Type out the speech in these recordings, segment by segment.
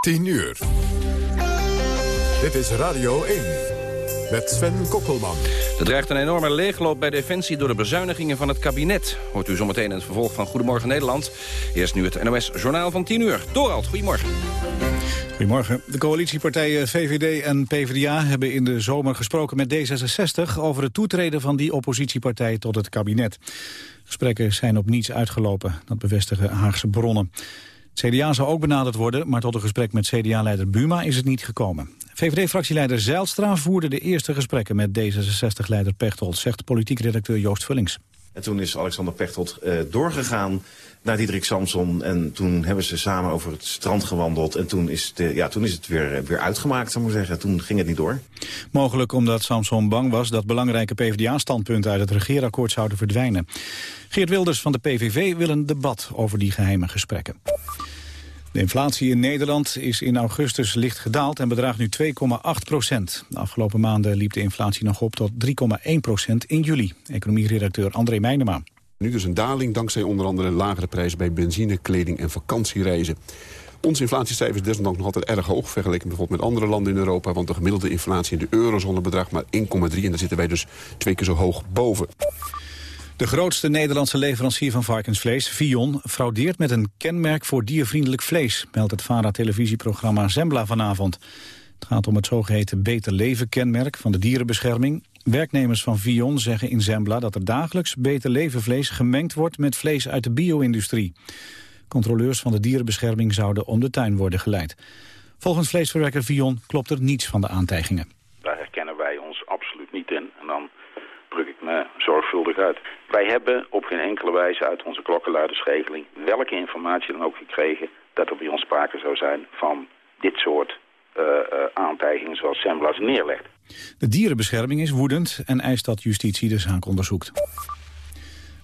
10 uur. Dit is Radio 1 met Sven Kokkelman. Er dreigt een enorme leegloop bij Defensie door de bezuinigingen van het kabinet. Hoort u zometeen in het vervolg van Goedemorgen Nederland. Eerst nu het NOS Journaal van 10 uur. Dorald, goedemorgen. Goedemorgen. De coalitiepartijen VVD en PvdA hebben in de zomer gesproken met D66... over het toetreden van die oppositiepartij tot het kabinet. Gesprekken zijn op niets uitgelopen, dat bevestigen Haagse bronnen. CDA zou ook benaderd worden, maar tot een gesprek met CDA-leider Buma is het niet gekomen. VVD-fractieleider Zijlstra voerde de eerste gesprekken met D66-leider Pechtold, zegt politiek redacteur Joost Vullings. En toen is Alexander Pechtold uh, doorgegaan naar Diederik Samson. En toen hebben ze samen over het strand gewandeld. En toen is, de, ja, toen is het weer, weer uitgemaakt, zou ik zeggen. Toen ging het niet door. Mogelijk omdat Samson bang was dat belangrijke PvdA-standpunten uit het regeerakkoord zouden verdwijnen. Geert Wilders van de PVV wil een debat over die geheime gesprekken. De inflatie in Nederland is in augustus licht gedaald en bedraagt nu 2,8 procent. De afgelopen maanden liep de inflatie nog op tot 3,1 procent in juli. Economieredacteur André Meijnema. Nu dus een daling dankzij onder andere lagere prijzen bij benzine, kleding en vakantiereizen. Onze inflatiecijfer is desondanks nog altijd erg hoog... vergeleken bijvoorbeeld met andere landen in Europa... want de gemiddelde inflatie in de eurozone bedraagt maar 1,3... en daar zitten wij dus twee keer zo hoog boven. De grootste Nederlandse leverancier van varkensvlees, Vion, fraudeert met een kenmerk voor diervriendelijk vlees, meldt het VARA-televisieprogramma Zembla vanavond. Het gaat om het zogeheten Beter Leven kenmerk van de dierenbescherming. Werknemers van Vion zeggen in Zembla dat er dagelijks Beter Leven vlees gemengd wordt met vlees uit de bio-industrie. Controleurs van de dierenbescherming zouden om de tuin worden geleid. Volgens vleesverwerker Vion klopt er niets van de aantijgingen. Daar herkennen wij ons absoluut niet in en dan druk ik me Wij hebben op geen enkele wijze uit onze klokkenluidersregeling... welke informatie dan ook gekregen... dat er bij ons sprake zou zijn van dit soort uh, uh, aantijgingen zoals Sembla ze neerlegt. De dierenbescherming is woedend en eist dat justitie de zaak onderzoekt.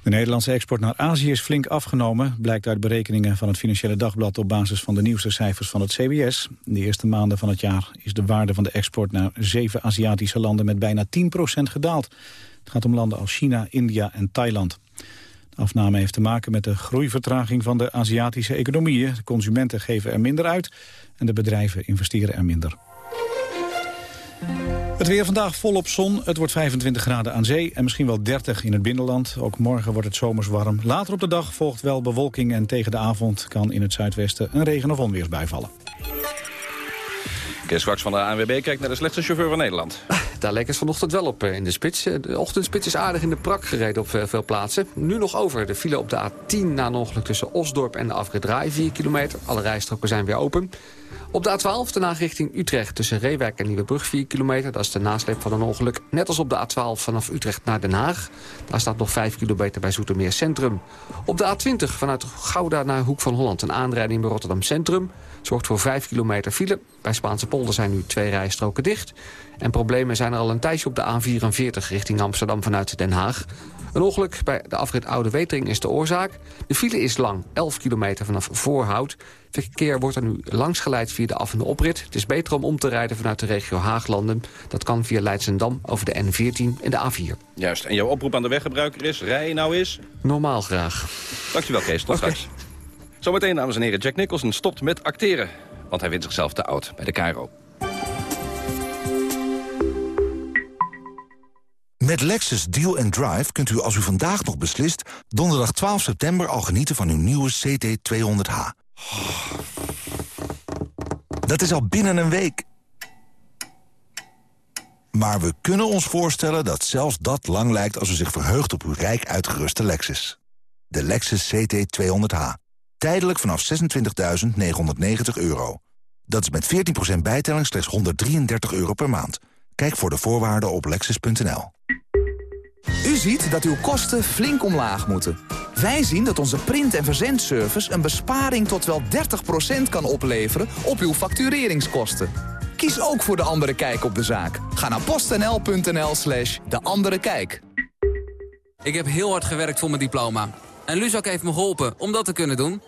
De Nederlandse export naar Azië is flink afgenomen... blijkt uit berekeningen van het Financiële Dagblad... op basis van de nieuwste cijfers van het CBS. In de eerste maanden van het jaar is de waarde van de export... naar zeven Aziatische landen met bijna 10% gedaald. Het gaat om landen als China, India en Thailand. De afname heeft te maken met de groeivertraging van de Aziatische economieën. De consumenten geven er minder uit en de bedrijven investeren er minder. Het weer vandaag volop zon. Het wordt 25 graden aan zee en misschien wel 30 in het binnenland. Ook morgen wordt het zomers warm. Later op de dag volgt wel bewolking en tegen de avond kan in het zuidwesten een regen- of onweersbui vallen. Kees Kwaks van de ANWB kijkt naar de slechtste chauffeur van Nederland. Daar lijkt het vanochtend wel op eh, in de spits. Eh, de ochtendspits is aardig in de prak gereden op veel plaatsen. Nu nog over de file op de A10 na een ongeluk tussen Osdorp en de Afgedraai, 4 kilometer. Alle rijstroken zijn weer open. Op de A12 de richting Utrecht tussen Reewijk en Nieuwebrug 4 kilometer. Dat is de nasleep van een ongeluk. Net als op de A12 vanaf Utrecht naar Den Haag. Daar staat nog 5 kilometer bij Zoetermeer Centrum. Op de A20 vanuit Gouda naar Hoek van Holland. Een aanrijding bij Rotterdam Centrum. Zorgt voor 5 kilometer file. Bij Spaanse polder zijn nu twee rijstroken dicht. En problemen zijn er al een tijdje op de A44 richting Amsterdam vanuit Den Haag. Een ongeluk bij de afrit Oude Wetering is de oorzaak. De file is lang, 11 kilometer vanaf Voorhout. Verkeer wordt er nu langs geleid via de af- en de oprit. Het is beter om om te rijden vanuit de regio Haaglanden. Dat kan via Leidsendam over de N14 en de A4. Juist, en jouw oproep aan de weggebruiker is, rij nou eens... Normaal graag. Dankjewel Kees, tot okay. straks. Zometeen, dames en heren, Jack Nicholson stopt met acteren. Want hij vindt zichzelf te oud bij de Cairo. Met Lexus Deal and Drive kunt u als u vandaag nog beslist... donderdag 12 september al genieten van uw nieuwe CT200H. Dat is al binnen een week. Maar we kunnen ons voorstellen dat zelfs dat lang lijkt... als u zich verheugt op uw rijk uitgeruste Lexus. De Lexus CT200H. Tijdelijk vanaf 26.990 euro. Dat is met 14% bijtelling slechts 133 euro per maand. Kijk voor de voorwaarden op lexus.nl. U ziet dat uw kosten flink omlaag moeten. Wij zien dat onze print- en verzendservice een besparing tot wel 30% kan opleveren op uw factureringskosten. Kies ook voor De Andere Kijk op de zaak. Ga naar postnl.nl slash De Andere Kijk. Ik heb heel hard gewerkt voor mijn diploma. En Luzak heeft me geholpen om dat te kunnen doen.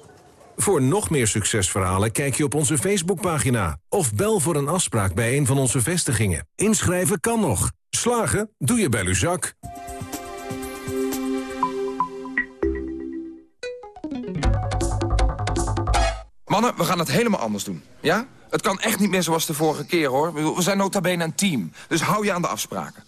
Voor nog meer succesverhalen kijk je op onze Facebookpagina. Of bel voor een afspraak bij een van onze vestigingen. Inschrijven kan nog. Slagen doe je bij Luzak. Mannen, we gaan het helemaal anders doen. Ja? Het kan echt niet meer zoals de vorige keer, hoor. We zijn nota bene een team, dus hou je aan de afspraken.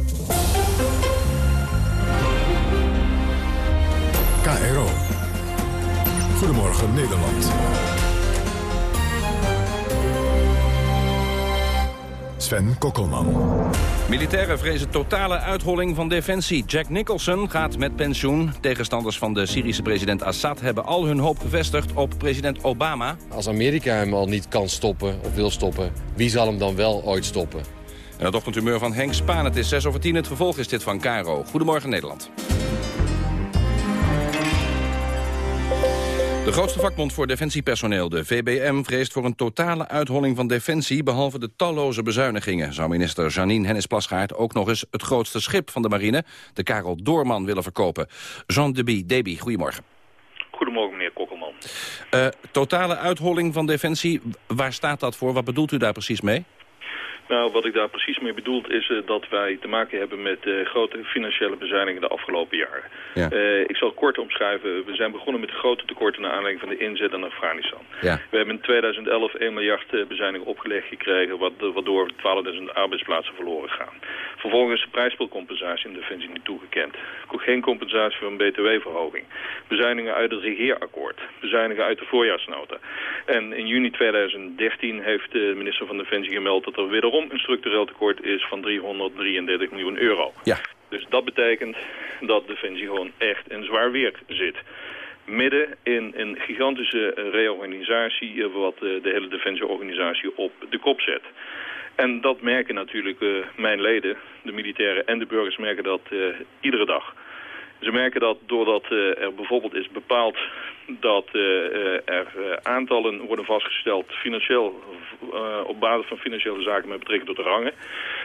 Goedemorgen Nederland. Sven Kokkelman. Militairen vrezen totale uitholling van defensie. Jack Nicholson gaat met pensioen. Tegenstanders van de Syrische president Assad hebben al hun hoop gevestigd op president Obama. Als Amerika hem al niet kan stoppen of wil stoppen, wie zal hem dan wel ooit stoppen? En het ochtendhumeur van Henk Spaan. Het is 6 over 10. Het vervolg is dit van Caro. Goedemorgen Nederland. De grootste vakbond voor defensiepersoneel, de VBM, vreest voor een totale uitholling van defensie, behalve de talloze bezuinigingen. Zou minister Janine Hennis-Plasgaard ook nog eens het grootste schip van de marine, de Karel Doorman, willen verkopen. Jean Deby, Deby, goedemorgen. Goedemorgen, meneer Kokkelman. Uh, totale uitholling van defensie, waar staat dat voor? Wat bedoelt u daar precies mee? Nou, wat ik daar precies mee bedoel is uh, dat wij te maken hebben met uh, grote financiële bezuinigingen de afgelopen jaren. Ja. Uh, ik zal kort omschrijven. We zijn begonnen met de grote tekorten naar aanleiding van de inzet in Afghanistan. Ja. We hebben in 2011 1 miljard bezuiniging opgelegd gekregen, wat, waardoor 12.000 arbeidsplaatsen verloren gaan. Vervolgens de prijsspelcompensatie in Defensie niet toegekend. Geen compensatie voor een btw-verhoging. Bezuinigingen uit het regeerakkoord. Bezuinigingen uit de voorjaarsnota. En in juni 2013 heeft de minister van Defensie gemeld dat er wederom een structureel tekort is van 333 miljoen euro. Ja. Dus dat betekent dat Defensie gewoon echt in zwaar weer zit. Midden in een gigantische reorganisatie wat de hele defensieorganisatie op de kop zet. En dat merken natuurlijk mijn leden, de militairen en de burgers merken dat iedere dag. Ze merken dat doordat er bijvoorbeeld is bepaald dat uh, er uh, aantallen worden vastgesteld financieel op basis van financiële zaken met betrekking tot de rangen.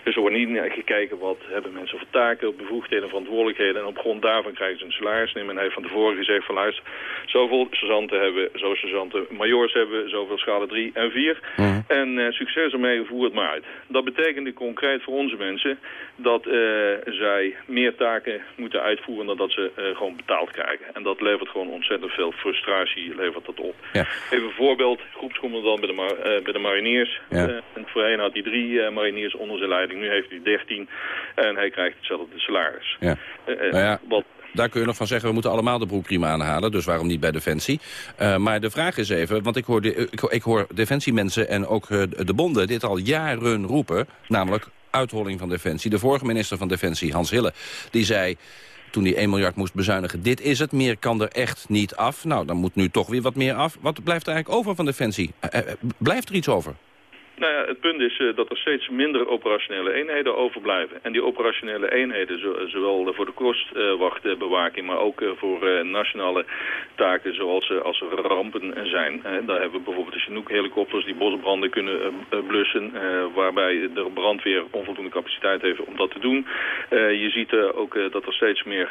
Dus er wordt niet gekeken wat hebben mensen voor taken, bevoegdheden, verantwoordelijkheden. En op grond daarvan krijgen ze een salaris. Nee, men heeft van tevoren gezegd van luister, zoveel sergeanten hebben, zo sergeanten majors hebben, zoveel schade 3 en 4. Mm. En succes ermee, voer het maar uit. Dat betekent concreet voor onze mensen dat zij meer taken moeten uitvoeren dan dat ze gewoon betaald krijgen. En dat levert gewoon ontzettend veel frustratie levert dat op. Ja. Even een voorbeeld, groepscommandant bij de, mar uh, bij de mariniers. Ja. Uh, en voorheen had hij drie uh, mariniers onder zijn leiding, nu heeft hij dertien. En hij krijgt hetzelfde salaris. Ja. nou ja. Wat, daar kun je nog van zeggen, we moeten allemaal de broekriem aanhalen. Dus waarom niet bij Defensie? Uh, maar de vraag is even, want ik hoor, de, ik, ik hoor Defensiemensen en ook uh, de bonden dit al jaren roepen. Namelijk uitholling van Defensie. De vorige minister van Defensie, Hans Hille, die zei toen hij 1 miljard moest bezuinigen. Dit is het, meer kan er echt niet af. Nou, dan moet nu toch weer wat meer af. Wat blijft er eigenlijk over van Defensie? Uh, uh, blijft er iets over? Nou ja, het punt is uh, dat er steeds minder operationele eenheden overblijven. En die operationele eenheden, zo, zowel voor de kostwachtbewaking, maar ook voor nationale taken zoals als er rampen zijn. daar hebben we bijvoorbeeld de Chinook-helikopters die bosbranden kunnen blussen, waarbij de brandweer onvoldoende capaciteit heeft om dat te doen. je ziet ook dat er steeds meer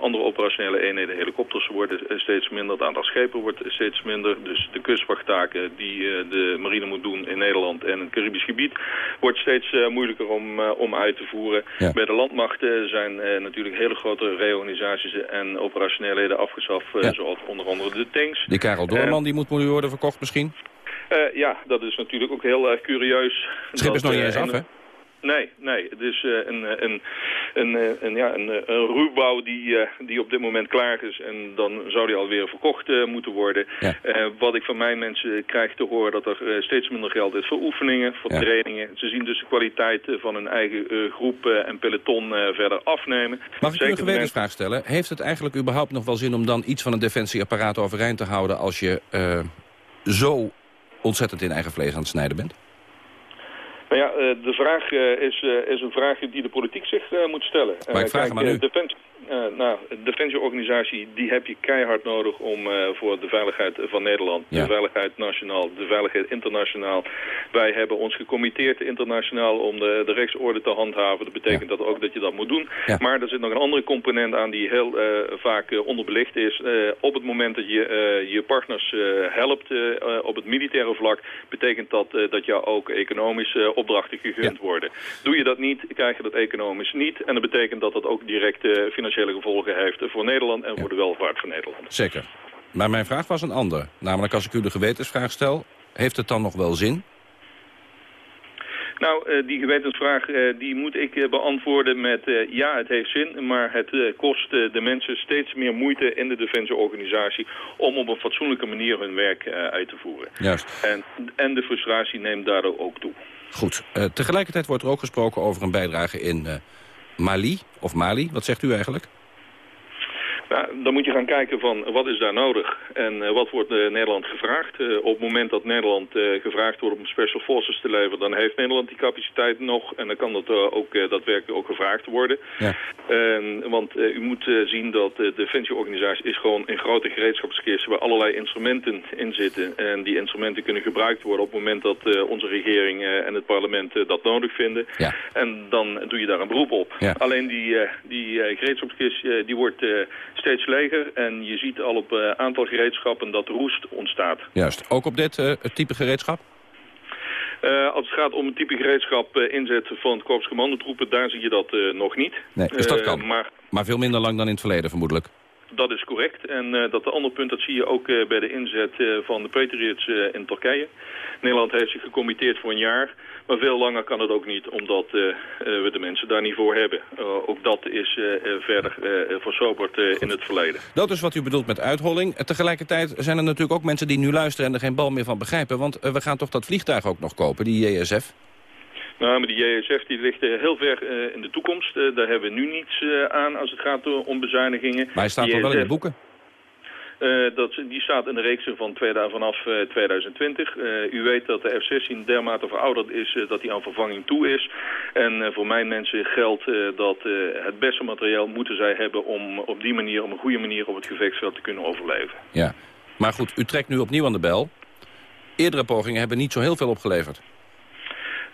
andere operationele eenheden, helikopters worden steeds minder, het aantal schepen wordt steeds minder. Dus de kustwachttaken die de marine moet doen in Nederland Nederland en het Caribisch gebied wordt steeds uh, moeilijker om, uh, om uit te voeren. Ja. Bij de landmachten zijn uh, natuurlijk hele grote reorganisaties en operationeelheden afgeschaft, Ja. zoals onder andere de tanks. Die Karel Doorman, die moet nu worden verkocht misschien? ja, dat is natuurlijk ook heel erg curieus. Het schip is nog niet eens af, hè? Nee, nee. Het is uh, een, een, een, een, ja, een, een ruwbouw die, uh, die op dit moment klaar is. En dan zou die alweer verkocht uh, moeten worden. Ja. wat ik van mijn mensen krijg te horen dat er steeds minder geld is voor oefeningen, voor Ja. trainingen. Ze zien dus de kwaliteit van hun eigen groep en peloton verder afnemen. Mag ik u een gewetensvraag stellen? Heeft het eigenlijk überhaupt nog wel zin om dan iets van een defensieapparaat overeind te houden... als je zo ontzettend in eigen vlees aan het snijden bent? Nou ja, uh, de vraag uh, is, uh, is een vraag die de politiek zich moet stellen. Maar ik vraag kijk, hem aan u. Defensie, nou, de defensieorganisatie die heb je keihard nodig om uh, voor de veiligheid van Nederland, Ja. de veiligheid nationaal, de veiligheid internationaal. Wij hebben ons gecommitteerd internationaal om de, de rechtsorde te handhaven. Dat betekent dat ook dat je dat moet doen. Ja. Maar er zit nog een andere component aan die heel uh, vaak onderbelicht is. Op het moment dat je je partners helpt op het militaire vlak, betekent dat dat jou ook economisch uh, opdrachten gegund worden. Doe je dat niet, krijg je dat economisch niet. En dat betekent dat dat ook direct uh, financiële gevolgen heeft voor Nederland en voor de welvaart van Nederland. Zeker. Maar mijn vraag was een ander. Namelijk, als ik u de gewetensvraag stel, heeft het dan nog wel zin? Nou, uh, die gewetensvraag uh, die moet ik uh, beantwoorden met ja, het heeft zin, maar het kost de mensen steeds meer moeite in de defensieorganisatie om op een fatsoenlijke manier hun werk uit te voeren. Juist. En, en de frustratie neemt daardoor ook toe. Goed. tegelijkertijd wordt er ook gesproken over een bijdrage in Mali, of Mali, wat zegt u eigenlijk? Dan moet je gaan kijken van wat is daar nodig en uh, wat wordt uh, Nederland gevraagd. Uh, op het moment dat Nederland gevraagd wordt om special forces te leveren, dan heeft Nederland die capaciteit nog en dan kan dat ook daadwerkelijk ook gevraagd worden. Ja. want u moet zien dat de defensieorganisatie is gewoon een grote gereedschapskist waar allerlei instrumenten in zitten. En die instrumenten kunnen gebruikt worden op het moment dat onze regering en het parlement dat nodig vinden. Ja. En dan doe je daar een beroep op. Alleen die, die gereedschapskist die wordt steeds leger. En je ziet al op een uh, aantal gereedschappen dat roest ontstaat. Juist. Ook op dit uh, type gereedschap? Uh, als het gaat om het type gereedschap inzetten van korpscommandotroepen, daar zie je dat nog niet. Nee, dus dat kan. maar, maar veel minder lang dan in het verleden vermoedelijk. Dat is correct. En dat de andere punt, dat zie je ook bij de inzet van de Patriots in Turkije. Nederland heeft zich gecommitteerd voor een jaar. Maar veel langer kan het ook niet, omdat uh, uh, we de mensen daar niet voor hebben. Uh, ook dat is verder versoberd in het verleden. Dat is wat u bedoelt met uitholling. Tegelijkertijd zijn er natuurlijk ook mensen die nu luisteren en er geen bal meer van begrijpen. Want we gaan toch dat vliegtuig ook nog kopen, die JSF? Nou, maar die JSF die ligt heel ver in de toekomst. daar hebben we nu niets aan als het gaat om bezuinigingen. Maar hij staat toch wel in de boeken? Uh, dat, die staat in de reeks van tweede, vanaf uh, 2020. Uh, u weet dat de F-16 dermate verouderd is dat die aan vervanging toe is. En voor mijn mensen geldt dat het beste materiaal moeten zij hebben om op die manier, op een goede manier op het gevechtsveld te kunnen overleven. Ja, maar goed, u trekt nu opnieuw aan de bel. Eerdere pogingen hebben niet zo heel veel opgeleverd.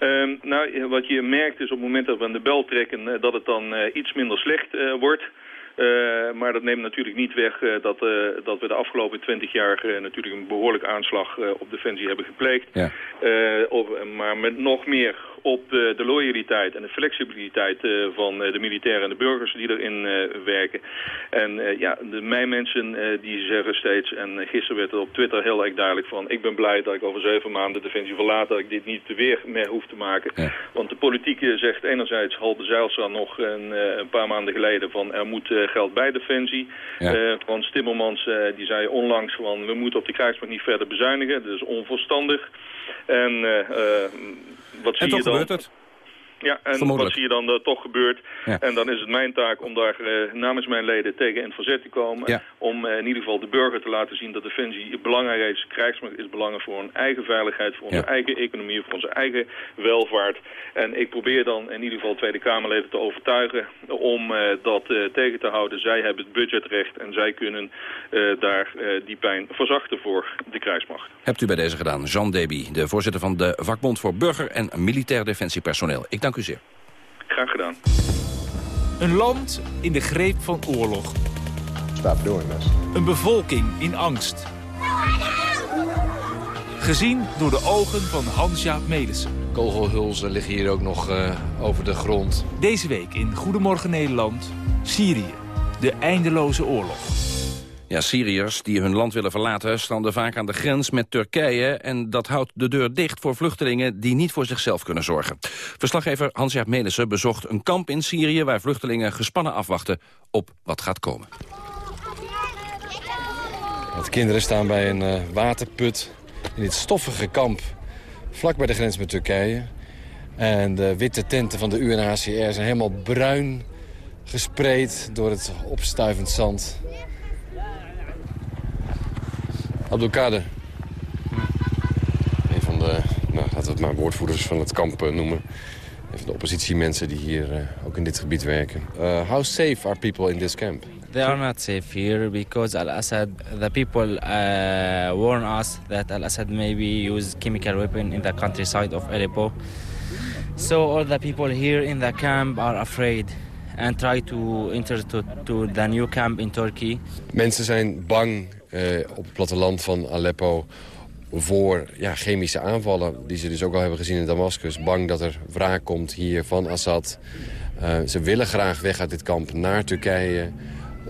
Uh, nou, wat je merkt is op het moment dat we aan de bel trekken dat het dan iets minder slecht wordt. Uh, maar dat neemt natuurlijk niet weg uh, dat, uh, dat we de afgelopen twintig jaar natuurlijk een behoorlijk aanslag op Defensie hebben gepleegd. Ja. Op, maar met nog meer op de loyaliteit en de flexibiliteit van de militairen en de burgers die erin werken. En ja, de, mijn mensen die zeggen steeds, en gisteren werd het op Twitter heel erg duidelijk van, ik ben blij dat ik over zeven maanden Defensie verlaat, dat ik dit niet weer meer hoef te maken. Ja. Want de politiek zegt enerzijds, Halbe Zijlstra nog een, een paar maanden geleden van, er moet geld bij Defensie. Ja. Uh, Frans Timmermans uh, die zei onlangs van we moeten op de krijgsmacht niet verder bezuinigen. Dat is onverstandig. En uh, wat zie en je dan? Gebeurt het? Ja, en wat zie je dan dat toch gebeurt? Ja. En dan is het mijn taak om daar uh, namens mijn leden tegen in het verzet te komen. Ja. Om uh, in ieder geval de burger te laten zien dat Defensie belangrijk is. Krijgsmacht is belangrijk voor hun eigen veiligheid, voor onze Ja. eigen economie, voor onze eigen welvaart. En ik probeer dan in ieder geval Tweede Kamerleden te overtuigen om dat tegen te houden. Zij hebben het budgetrecht en zij kunnen daar die pijn verzachten voor de krijgsmacht. Hebt u bij deze gedaan. Jean Deby, de voorzitter van de vakbond voor burger- en militair defensiepersoneel. Ik dank u zeer. Graag gedaan. Een land in de greep van oorlog. Stop doing this. Een bevolking in angst. Gezien door de ogen van Hans-Jaap Melissen. Kogelhulzen liggen hier ook nog uh, over de grond. Deze week in Goedemorgen Nederland, Syrië. De eindeloze oorlog. Ja, Syriërs die hun land willen verlaten stranden vaak aan de grens met Turkije... en dat houdt de deur dicht voor vluchtelingen die niet voor zichzelf kunnen zorgen. Verslaggever Hans-Jaap Melissen bezocht een kamp in Syrië... waar vluchtelingen gespannen afwachten op wat gaat komen. De kinderen staan bij een uh, waterput in dit stoffige kamp... vlak bij de grens met Turkije. En de witte tenten van de UNHCR zijn helemaal bruin gespreid door het opstuivend zand... Abdelkader. Een van de, nou, laten we het maar woordvoerders van het kamp uh, noemen. van de oppositiemensen die hier uh, ook in dit gebied werken. Uh, how safe are people in this camp? They are not safe here because Al-Assad, the people uh, warn us that Al-Assad maybe use chemical weapon in the countryside of Aleppo. So all the people here in the camp are afraid and try to enter to, to the new camp in Turkey. Mensen zijn bang op het platteland van Aleppo voor ja, chemische aanvallen... die ze dus ook al hebben gezien in Damascus. Bang dat er wraak komt hier van Assad. Uh, ze willen graag weg uit dit kamp naar Turkije.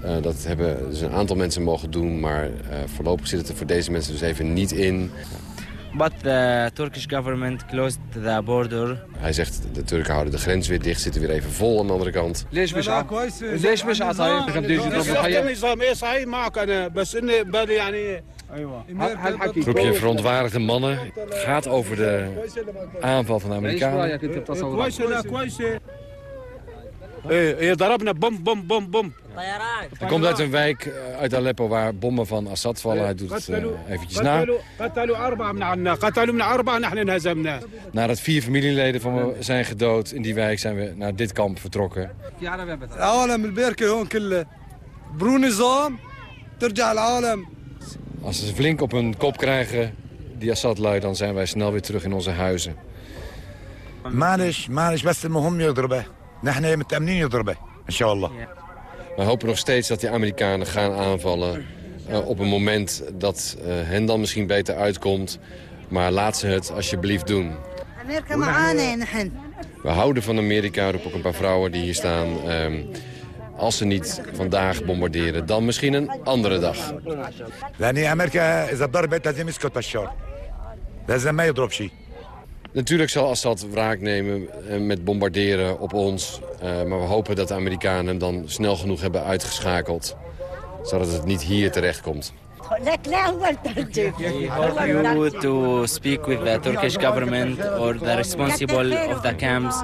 Uh, dat hebben dus een aantal mensen mogen doen, maar voorlopig zit het er voor deze mensen dus even niet in. But the Turkish government closed the border. Hij zegt de Turken houden de grens weer dicht, zitten weer even vol aan de andere kant. Groepje verontwaardigde mannen gaat over de aanval van de Amerikanen. Eh, eh, je darabna, bom, bom, bom, bom. Hij komt uit een wijk eh, uit Aleppo waar bommen van Assad vallen. Hij doet het uh, eventjes na. Nadat vier familieleden van me zijn gedood in die wijk zijn we naar dit kamp vertrokken. Als ze flink op hun kop krijgen, die Assad-lui, dan zijn wij snel weer terug in onze huizen. Maris, best beste Mohammed, erbij. نحن متأمنين يضربه إن شاء الله we hopen nog steeds dat die Amerikanen gaan aanvallen uh, op een moment dat uh, hen dan misschien beter uitkomt. Maar laat ze het alsjeblieft doen. We houden van Amerika, roepen ook een paar vrouwen die hier staan. Um, als ze niet vandaag bombarderen, dan misschien een andere dag. Amerika is dat Natuurlijk zal Assad wraak nemen met bombarderen op ons. Uh, maar we hopen dat de Amerikanen hem dan snel genoeg hebben uitgeschakeld. Zodat het niet hier terecht komt. We hope to speak with the Turkish government or the responsible of the camps.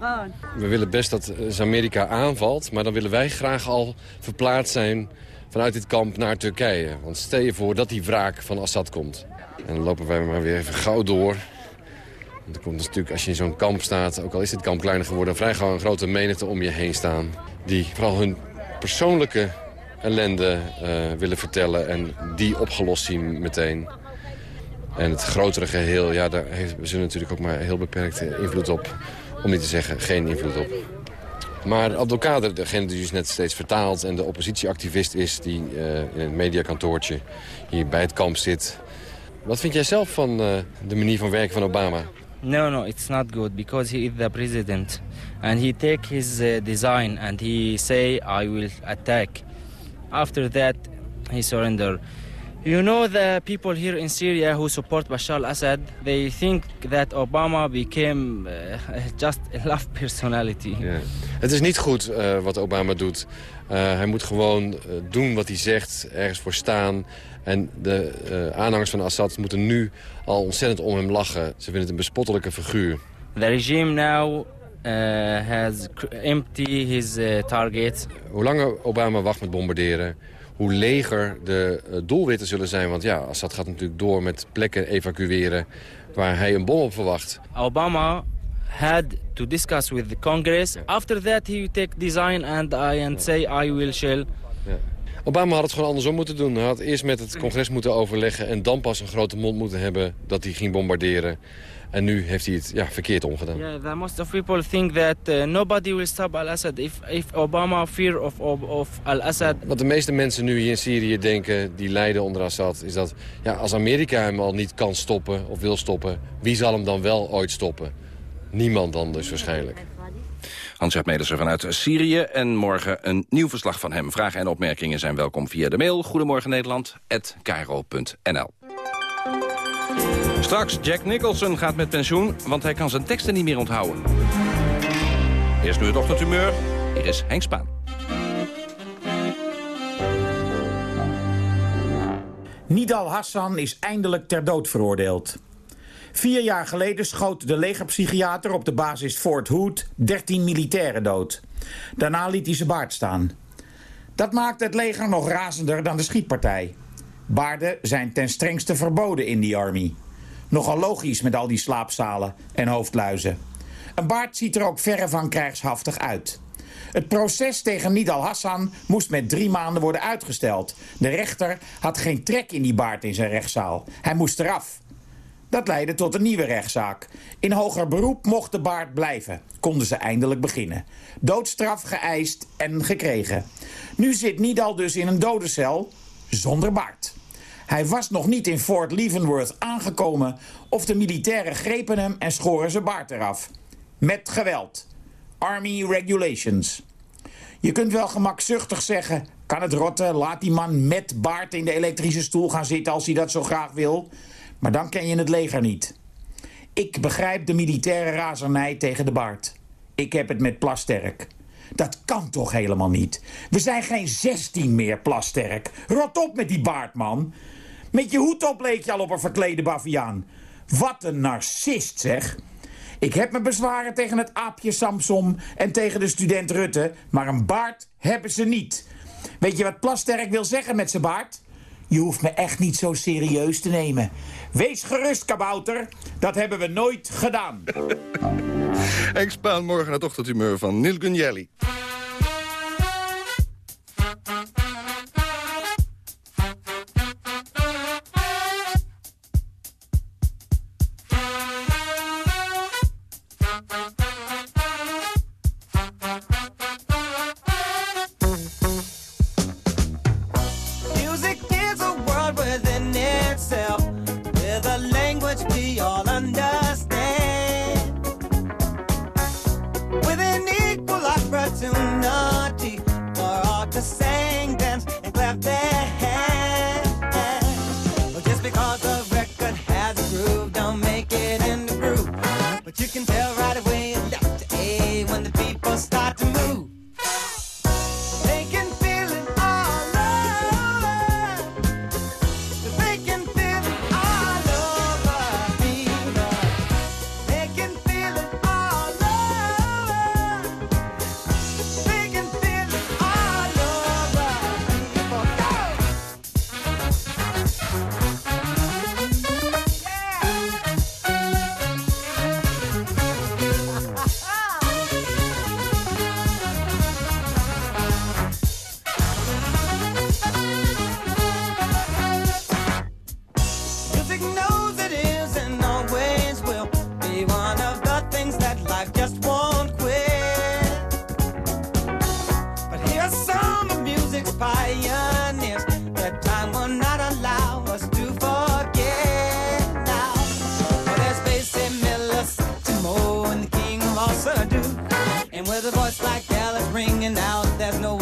Ja. We willen best dat Amerika aanvalt, maar dan willen wij graag al verplaatst zijn vanuit dit kamp naar Turkije. Want stel je voor dat die wraak van Assad komt. En dan lopen wij maar weer even gauw door. Er komt dus natuurlijk, als je in zo'n kamp staat, ook al is dit kamp kleiner geworden... vrij gewoon een grote menigte om je heen staan. Die vooral hun persoonlijke ellende uh, willen vertellen en die opgelost zien meteen. En het grotere geheel, ja, daar hebben ze natuurlijk ook maar heel beperkte invloed op. Om niet te zeggen, geen invloed op. Maar Abdelkader, degene die dus net steeds vertaalt... en de oppositieactivist is die uh, in het mediakantoortje hier bij het kamp zit... Wat vind jij zelf van de manier van werken van Obama? No, no, it's not good because he is the president. And he take his uh, design and he say, I will attack. After that, he surrender. You know the people here in Syria who support Bashar al-Assad, they think that Obama became uh, just a love personality. Yeah. Het is niet goed uh, wat Obama doet. Uh, hij moet gewoon doen wat hij zegt, ergens voor staan. En de aanhangers van Assad moeten nu al ontzettend om hem lachen. Ze vinden het een bespottelijke figuur. The regime now uh, has empty his uh, targets. Hoe langer Obama wacht met bombarderen, hoe leger de uh, doelwitten zullen zijn. Want ja, Assad gaat natuurlijk door met plekken evacueren waar hij een bom op verwacht. Obama had to discuss with the Congress. After that he take design and I and say I will shell. Ja. Obama had het gewoon andersom moeten doen. Hij had eerst met het congres moeten overleggen... en dan pas een grote mond moeten hebben dat hij ging bombarderen. En nu heeft hij het ja, verkeerd omgedaan. Yeah, the most of people think that uh, nobody will stop Al-Assad if, if Obama fear of, of, of Al-Assad. Wat de meeste mensen nu hier in Syrië denken, die lijden onder Assad... is dat ja, als Amerika hem al niet kan stoppen of wil stoppen... wie zal hem dan wel ooit stoppen? Niemand dan dus waarschijnlijk. Medersen vanuit Syrië. En morgen een nieuw verslag van hem. Vragen en opmerkingen zijn welkom via de mail. Goedemorgen Nederland, Straks, Jack Nicholson gaat met pensioen, want hij kan zijn teksten niet meer onthouden. Eerst nu het ochtendhumeur. Hier is Henk Spaan. Nidal Hassan is eindelijk ter dood veroordeeld. Vier jaar geleden schoot de legerpsychiater op de basis Fort Hood 13 militairen dood. Daarna liet hij zijn baard staan. Dat maakt het leger nog razender dan de schietpartij. Baarden zijn ten strengste verboden in die army. Nogal logisch met al die slaapzalen en hoofdluizen. Een baard ziet er ook verre van krijgshaftig uit. Het proces tegen Nidal Hassan moest met drie maanden worden uitgesteld. De rechter had geen trek in die baard in zijn rechtszaal. Hij moest eraf. Dat leidde tot een nieuwe rechtszaak. In hoger beroep mocht de baard blijven. Konden ze eindelijk beginnen. Doodstraf geëist en gekregen. Nu zit Nidal dus in een dodencel zonder baard. Hij was nog niet in Fort Leavenworth aangekomen... of de militairen grepen hem en schoren zijn baard eraf. Met geweld. Army regulations. Je kunt wel gemakzuchtig zeggen... kan het rotten, laat die man met baard in de elektrische stoel gaan zitten... als hij dat zo graag wil. Maar dan ken je het leger niet. Ik begrijp de militaire razernij tegen de baard. Ik heb het met Plasterk. Dat kan toch helemaal niet? We zijn geen 16 meer, Plasterk. Rot op met die baard, man. Met je hoed op leek je al op een verklede baviaan. Wat een narcist, zeg. Ik heb mijn bezwaren tegen het aapje Samsom en tegen de student Rutte... maar een baard hebben ze niet. Weet je wat Plasterk wil zeggen met zijn baard? Je hoeft me echt niet zo serieus te nemen. Wees gerust, kabouter. Dat hebben we nooit gedaan. Henk Spaan, morgen het ochtendhumeur van Neil Gunjelli. A voice like Alice ringing out, there's no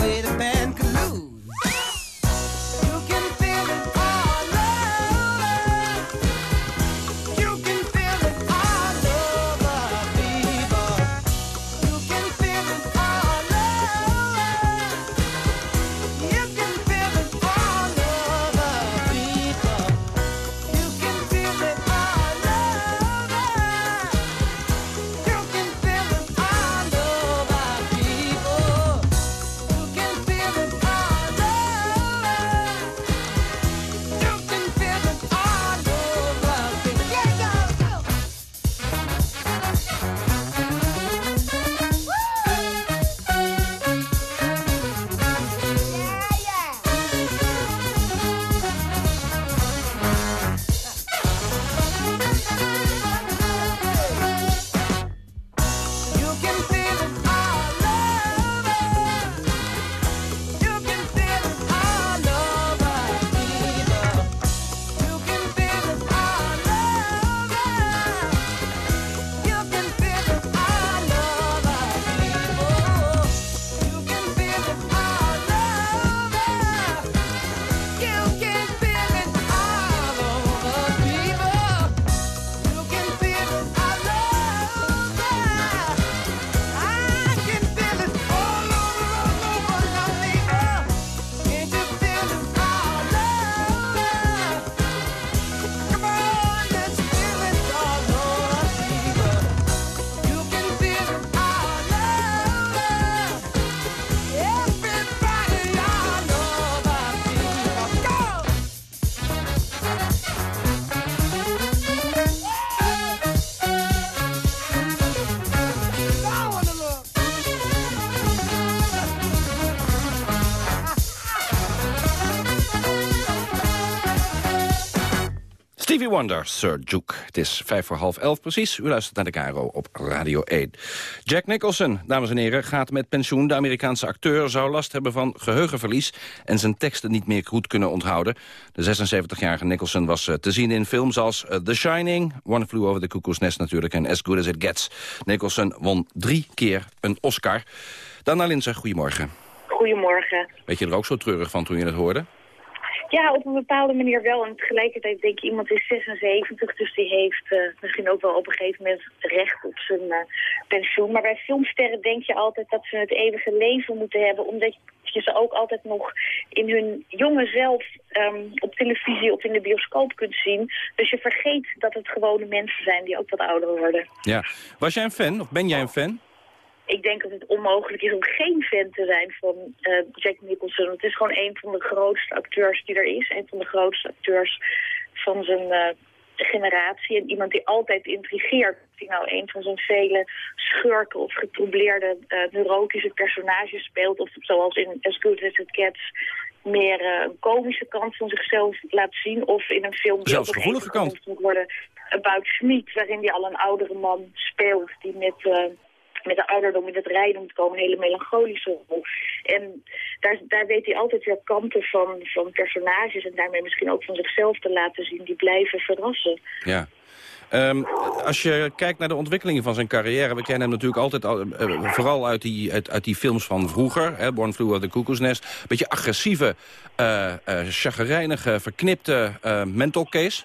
Wonder, Sir Duke. Het is vijf voor half elf precies. U luistert naar de Caro op Radio 1. Jack Nicholson, dames en heren, gaat met pensioen. De Amerikaanse acteur zou last hebben van geheugenverlies... en zijn teksten niet meer goed kunnen onthouden. De 76-jarige Nicholson was eh, te zien in films als eh, The Shining... One Flew Over the Cuckoo's Nest natuurlijk en As Good As It Gets. Nicholson won drie keer een Oscar. Dana Linsen, goedemorgen. Goedemorgen. Weet je er ook zo treurig van toen je het hoorde? Ja, op een bepaalde manier wel. En tegelijkertijd denk je, iemand is 76, dus die heeft eh, misschien ook wel op een gegeven moment recht op zijn eh, pensioen. Maar bij filmsterren denk je altijd dat ze het eeuwige leven moeten hebben, omdat je ze ook altijd nog in hun jonge zelf ehm, op televisie of in de bioscoop kunt zien. Dus je vergeet dat het gewone mensen zijn die ook wat ouder worden. Ja. Was jij een fan, of ben jij een fan? Ik denk dat het onmogelijk is om geen fan te zijn van eh, Jack Nicholson. Het is gewoon een van de grootste acteurs die er is. Een van de grootste acteurs van zijn uh, generatie. En iemand die altijd intrigeert. Die nou een van zijn vele schurken of getroubleerde uh, neurotische personages speelt. Of zoals in As Good As It Gets meer een komische kant van zichzelf laat zien. Of in een film die Zelfs gevoelige kant. moet worden. About Schmid, waarin hij al een oudere man speelt die met met de ouderdom in het rijden komen, een hele melancholische rol. En daar, daar weet hij altijd weer kanten van, van personages en daarmee misschien ook van zichzelf te laten zien, die blijven verrassen. Ja. Um, als je kijkt naar de ontwikkelingen van zijn carrière... we kennen hem natuurlijk altijd, uh, vooral uit die, uit, die films van vroeger... Hè, Born Flew Over the Cuckoo's Nest. Beetje agressieve, uh, uh, chagrijnige, verknipte mental case.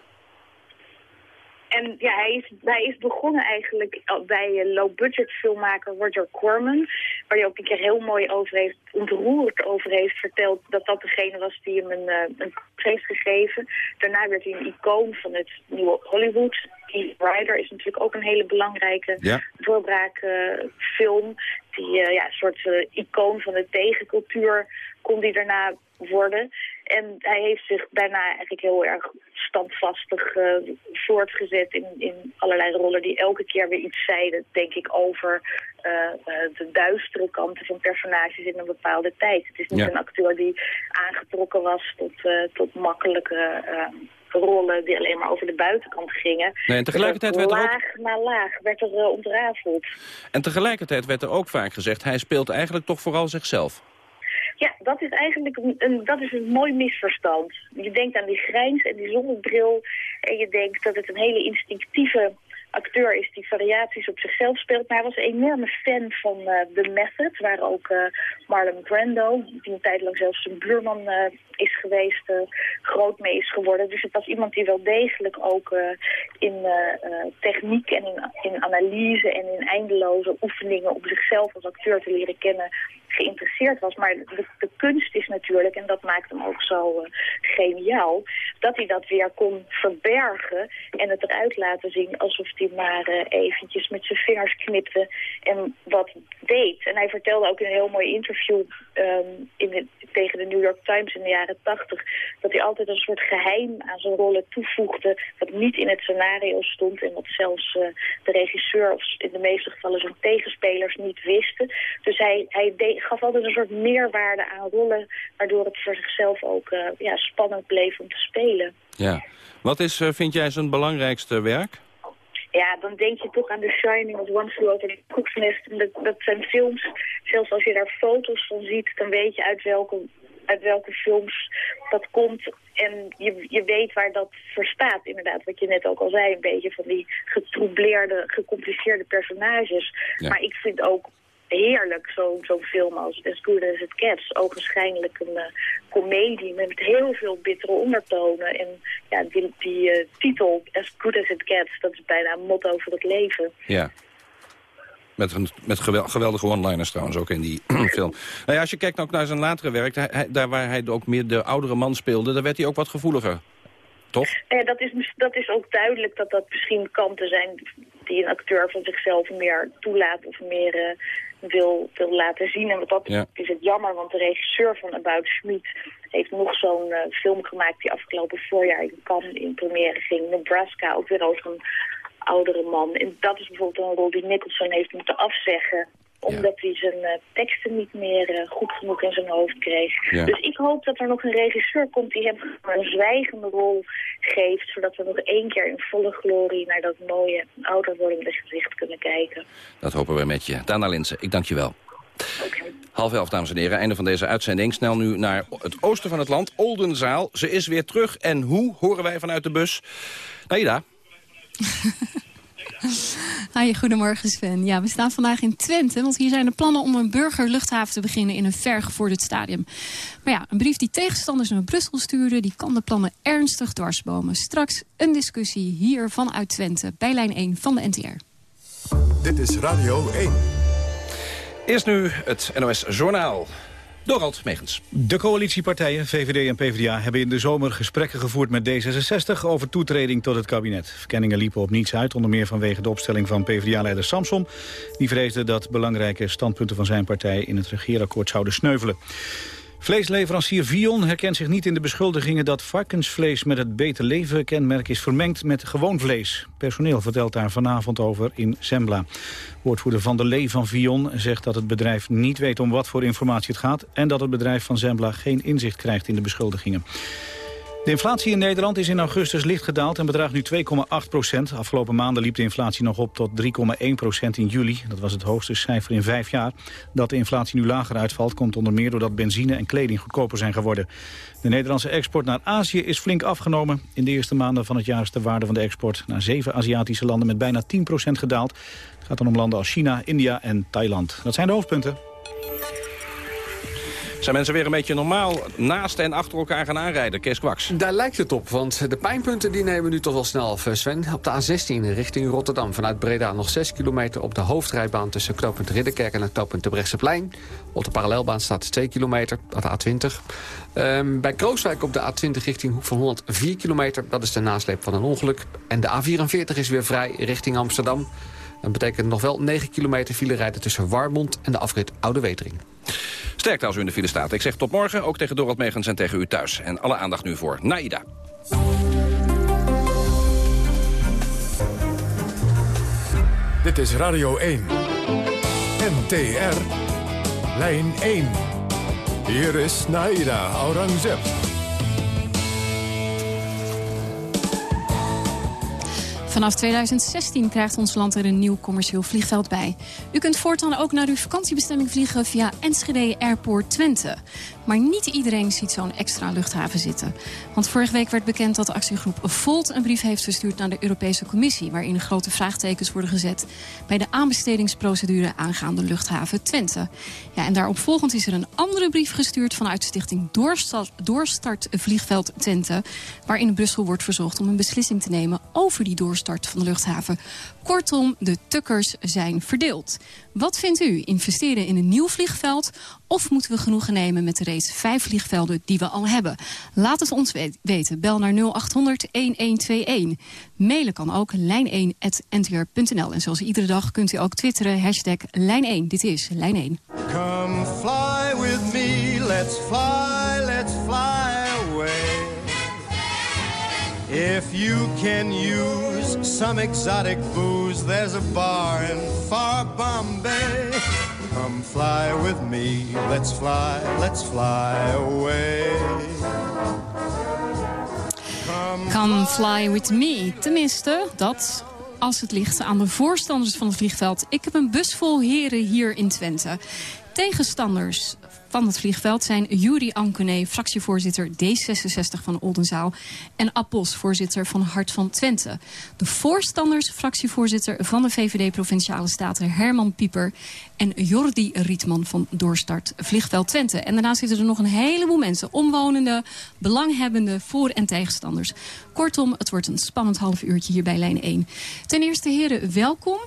En ja, hij is, hij is begonnen eigenlijk bij low-budget filmmaker Roger Corman. Waar hij ook een keer heel mooi over heeft, ontroerd over heeft verteld... dat dat degene was die hem een, uh, een heeft gegeven. Daarna werd hij een icoon van het nieuwe Hollywood. Easy Rider is natuurlijk ook een hele belangrijke ja. doorbraakfilm. die uh, ja, een soort uh, icoon van de tegencultuur kon die daarna worden. En hij heeft zich daarna eigenlijk heel erg standvastig uh, voortgezet in, in allerlei rollen die elke keer weer iets zeiden, denk ik, over uh, uh, de duistere kanten van personages in een bepaalde tijd. Het is niet Ja. een acteur die aangetrokken was tot, tot makkelijke rollen die alleen maar over de buitenkant gingen. Nee, en tegelijkertijd werd er ook- laag na laag werd er ontrafeld. En tegelijkertijd werd er ook vaak gezegd... hij speelt eigenlijk toch vooral zichzelf. Ja, dat is eigenlijk een, een, dat is een mooi misverstand. Je denkt aan die grijns en die zonnebril en je denkt dat het een hele instinctieve acteur is die variaties op zichzelf speelt. Maar hij was een enorme fan van uh, The Method, waar ook uh, Marlon Brando, die een tijd lang zelfs zijn buurman uh, is geweest, groot mee is geworden. Dus het was iemand die wel degelijk ook in techniek en in, in analyse en in eindeloze oefeningen om zichzelf als acteur te leren kennen geïnteresseerd was. Maar de, kunst is natuurlijk, en dat maakt hem ook zo geniaal, dat hij dat weer kon verbergen en het eruit laten zien alsof hij maar uh, eventjes met zijn vingers knipte en wat deed. En hij vertelde ook in een heel mooi interview um, in tegen de New York Times in de jaren tachtig, dat hij altijd een soort geheim aan zijn rollen toevoegde, dat niet in het scenario stond en dat zelfs uh, de regisseur of in de meeste gevallen zijn tegenspelers niet wisten. Dus hij, hij gaf altijd een soort meerwaarde aan rollen... waardoor het voor zichzelf ook uh, ja, spannend bleef om te spelen. Ja. Wat is, vind jij, zijn belangrijkste werk? Ja, dan denk je toch aan The Shining of One Flew Over the Cuckoo's Nest. Dat, dat zijn films, zelfs als je daar foto's van ziet... dan weet je uit welke, uit welke films dat komt... En je, je weet waar dat voor staat, inderdaad. Wat je net ook al zei, een beetje van die getroubleerde, gecompliceerde personages. Ja. Maar ik vind ook heerlijk, zo'n zo film als As Good As It Gets. Ogenschijnlijk een uh, komedie met heel veel bittere ondertonen. En ja, die, die uh, titel, As Good As It Gets, dat is bijna een motto voor het leven. Ja. Met, een, met gewel, geweldige one-liners trouwens ook in die film. Nou ja, als je kijkt ook naar zijn latere werk, hij, daar waar hij ook meer de oudere man speelde, daar werd hij ook wat gevoeliger. Toch? Ja, dat, is, dat is ook duidelijk dat dat misschien kanten zijn die een acteur van zichzelf meer toelaat of meer uh, wil, wil laten zien. En wat dat ja. is het jammer, want de regisseur van About Schmid heeft nog zo'n uh, film gemaakt die afgelopen voorjaar in Cannes in première ging. Nebraska, ook weer over een oudere man. En dat is bijvoorbeeld een rol die Nicholson heeft moeten afzeggen omdat hij zijn eh, teksten niet meer eh, goed genoeg in zijn hoofd kreeg. Ja. Dus ik hoop dat er nog een regisseur komt die hem een zwijgende rol geeft... zodat we nog één keer in volle glorie naar dat mooie ouder wordende gezicht kunnen kijken. Dat hopen we met je. Dana Linsen, ik dank je wel. Half elf, dames en heren. Einde van deze uitzending. Snel nu naar het oosten van het land, Oldenzaal. Ze is weer terug. En hoe, horen wij vanuit de bus. Naida. Hi, goedemorgen Sven. Ja, we staan vandaag in Twente, want hier zijn de plannen om een burgerluchthaven te beginnen in een vergevorderd stadium. Maar ja, een brief die tegenstanders naar Brussel stuurden, die kan de plannen ernstig dwarsbomen. Straks een discussie hier vanuit Twente, bij lijn 1 van de NTR. Dit is Radio 1. Eerst nu het NOS Journaal. Dorald Megens. De coalitiepartijen, VVD en PvdA, hebben in de zomer gesprekken gevoerd met D66 over toetreding tot het kabinet. Verkenningen liepen op niets uit, onder meer vanwege de opstelling van PvdA-leider Samson. Die vreesde dat belangrijke standpunten van zijn partij in het regeerakkoord zouden sneuvelen. Vleesleverancier Vion herkent zich niet in de beschuldigingen dat varkensvlees met het Beter Leven kenmerk is vermengd met gewoon vlees. Personeel vertelt daar vanavond over in Zembla. Woordvoerder Van der Lee van Vion zegt dat het bedrijf niet weet om wat voor informatie het gaat en dat het bedrijf van Zembla geen inzicht krijgt in de beschuldigingen. De inflatie in Nederland is in augustus licht gedaald en bedraagt nu 2,8 procent. Afgelopen maanden liep de inflatie nog op tot 3,1 procent in juli. Dat was het hoogste cijfer in vijf jaar. Dat de inflatie nu lager uitvalt komt onder meer doordat benzine en kleding goedkoper zijn geworden. De Nederlandse export naar Azië is flink afgenomen. In de eerste maanden van het jaar is de waarde van de export naar zeven Aziatische landen met bijna 10 procent gedaald. Het gaat dan om landen als China, India en Thailand. Dat zijn de hoofdpunten. Zijn mensen weer een beetje normaal naast en achter elkaar gaan aanrijden? Kees Kwaks. Daar lijkt het op, want de pijnpunten die nemen nu toch wel snel af, eh, Sven. Op de A16 richting Rotterdam vanuit Breda nog 6 kilometer... op de hoofdrijbaan tussen knooppunt Ridderkerk en het knooppunt de Brechtseplein. Op de parallelbaan staat 2 kilometer, op de A20. Ehm, bij Krooswijk op de A20 richting Hoek van Holland 4 kilometer. Dat is de nasleep van een ongeluk. En de A44 is weer vrij richting Amsterdam. Dat betekent nog wel 9 kilometer file rijden tussen Warmond en de afrit Oude Wetering. Sterkte als u in de file staat. Ik zeg tot morgen, ook tegen Dorot Megens en tegen u thuis. En alle aandacht nu voor Naida. Dit is Radio 1. NTR. Lijn 1. Hier is Naida Aurangzeb. Vanaf 2016 krijgt ons land er een nieuw commercieel vliegveld bij. U kunt voortaan ook naar uw vakantiebestemming vliegen via Enschede Airport Twente. Maar niet iedereen ziet zo'n extra luchthaven zitten. Want vorige week werd bekend dat de actiegroep Volt een brief heeft verstuurd naar de Europese Commissie... waarin grote vraagtekens worden gezet bij de aanbestedingsprocedure aangaande luchthaven Twente. Ja, en daarop volgend is er een andere brief gestuurd vanuit de stichting Doorstart, Doorstart Vliegveld Twente... waarin Brussel wordt verzocht om een beslissing te nemen over die doorstart van de luchthaven. Kortom, de tukkers zijn verdeeld. Wat vindt u? Investeren in een nieuw vliegveld? Of moeten we genoegen nemen met de reeds vijf vliegvelden die we al hebben? Laat het ons we- weten. Bel naar 0800-1121. Mailen kan ook lijn1.ntr.nl. En zoals iedere dag kunt u ook twitteren. Hashtag Lijn1. Dit is Lijn 1. Come fly with me, let's fly, let's fly away. If you can use some exotic booze, there's a bar in far Bombay. Come fly with me, let's fly, let's fly away. Come fly with me. Tenminste, dat als het ligt aan de voorstanders van het vliegveld. Ik heb een bus vol heren hier in Twente. Tegenstanders van het vliegveld zijn Juri Ankené, fractievoorzitter D66 van Oldenzaal... en Appos, voorzitter van Hart van Twente. De voorstanders, fractievoorzitter van de VVD Provinciale Staten... Herman Pieper en Jordi Rietman van Doorstart Vliegveld Twente. En daarnaast zitten er nog een heleboel mensen, omwonenden, belanghebbenden, voor- en tegenstanders. Kortom, het wordt een spannend half uurtje hier bij Lijn 1. Ten eerste, heren, welkom.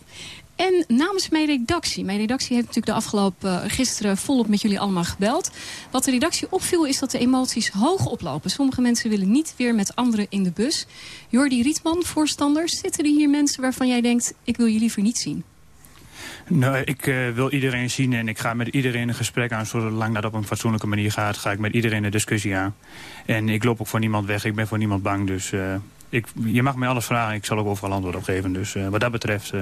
En namens mijn redactie. Mijn redactie heeft natuurlijk de afgelopen uh, gisteren volop met jullie allemaal gebeld. Wat de redactie opviel is dat de emoties hoog oplopen. Sommige mensen willen niet weer met anderen in de bus. Jordi Rietman, voorstanders. Zitten er hier mensen waarvan jij denkt, ik wil je liever niet zien? Nou, ik uh, wil iedereen zien en ik ga met iedereen een gesprek aan. Zolang dat op een fatsoenlijke manier gaat, ga ik met iedereen een discussie aan. En ik loop ook voor niemand weg, ik ben voor niemand bang. Dus uh, ik, je mag mij alles vragen, ik zal ook overal antwoord op geven. Dus wat dat betreft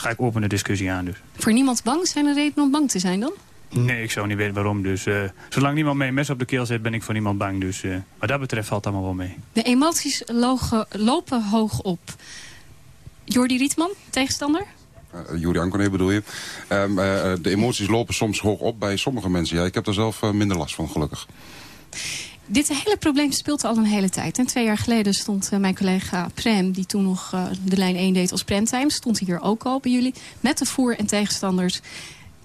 ga ik open de discussie aan. Dus. Voor niemand bang? Zijn er redenen om bang te zijn dan? Nee, ik zou niet weten waarom. Dus uh, zolang niemand mee een mes op de keel zet, ben ik voor niemand bang. Dus uh, wat dat betreft valt allemaal wel mee. De emoties logen, lopen hoog op. Jordi Rietman, tegenstander? Uh, Juri Ankoné bedoel je. Um, de emoties lopen soms hoog op bij sommige mensen. Ja, ik heb daar zelf minder last van, gelukkig. Dit hele probleem speelt al een hele tijd. En twee jaar geleden stond mijn collega Prem, die toen nog de lijn 1 deed als Premtime... stond hier ook al bij jullie, met de voor- en tegenstanders.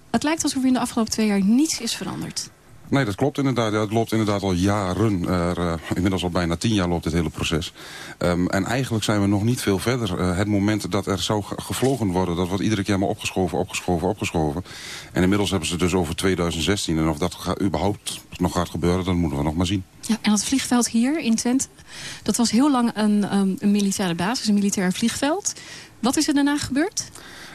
Het lijkt alsof er in de afgelopen twee jaar niets is veranderd. Nee, dat klopt inderdaad. Het loopt inderdaad al jaren. Uh, inmiddels al bijna tien jaar loopt dit hele proces. Um, en eigenlijk zijn we nog niet veel verder. Uh, het moment dat er zou gevlogen worden, dat wordt iedere keer maar opgeschoven, opgeschoven, opgeschoven. En inmiddels hebben ze dus over 2016. En of dat überhaupt nog gaat gebeuren, dat moeten we nog maar zien. Ja, en dat vliegveld hier in Twente, dat was heel lang een, um, een militaire basis, een militair vliegveld. Wat is er daarna gebeurd?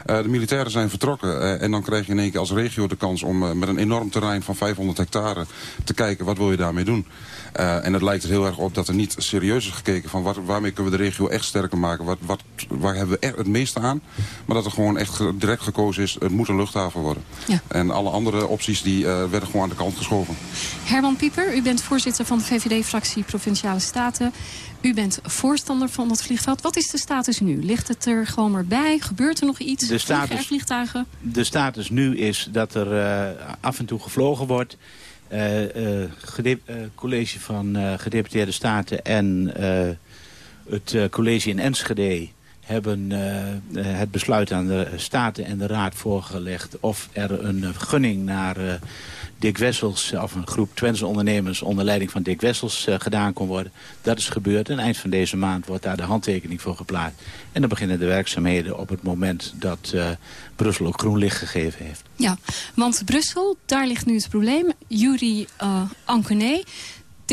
Uh, de militairen zijn vertrokken uh, en dan krijg je in één keer als regio de kans om uh, met een enorm terrein van 500 hectare te kijken wat wil je daarmee doen. En het lijkt er heel erg op dat er niet serieus is gekeken van wat, waarmee kunnen we de regio echt sterker maken. Wat, wat, waar hebben we echt het meeste aan. Maar dat er gewoon echt direct gekozen is, het moet een luchthaven worden. Ja. En alle andere opties die werden gewoon aan de kant geschoven. Herman Pieper, u bent voorzitter van de VVD-fractie Provinciale Staten. U bent voorstander van dat vliegveld. Wat is de status nu? Ligt het er gewoon maar bij? Gebeurt er nog iets? De status, vliegtuigen? De status nu is dat er uh, af en toe gevlogen wordt. Uh, uh, college van gedeputeerde staten en het college in Enschede hebben het besluit aan de Staten en de Raad voorgelegd... of er een gunning naar Dick Wessels, of een groep Twentse ondernemers onder leiding van Dick Wessels uh, gedaan kon worden. Dat is gebeurd en eind van deze maand wordt daar de handtekening voor geplaatst. En dan beginnen de werkzaamheden op het moment dat uh, Brussel ook groen licht gegeven heeft. Ja, want Brussel, daar ligt nu het probleem. Juri uh, Ankené,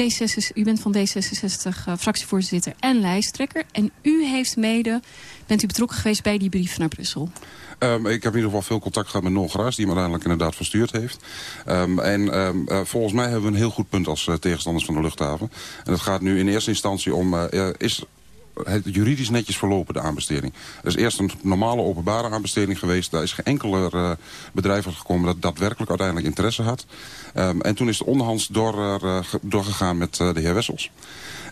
D66, u bent van D66 uh, fractievoorzitter en lijsttrekker. En u heeft mede, bent u betrokken geweest bij die brief naar Brussel. Um, ik heb in ieder geval veel contact gehad met Non Gras, die me uiteindelijk inderdaad verstuurd heeft. Um, en um, uh, volgens mij hebben we een heel goed punt als uh, tegenstanders van de luchthaven. En het gaat nu in eerste instantie om, uh, is het juridisch netjes verlopen, de aanbesteding. Er is eerst een normale openbare aanbesteding geweest. Daar is geen enkele uh, bedrijf gekomen dat daadwerkelijk uiteindelijk interesse had. En toen is het onderhands door, doorgegaan met de heer Wessels.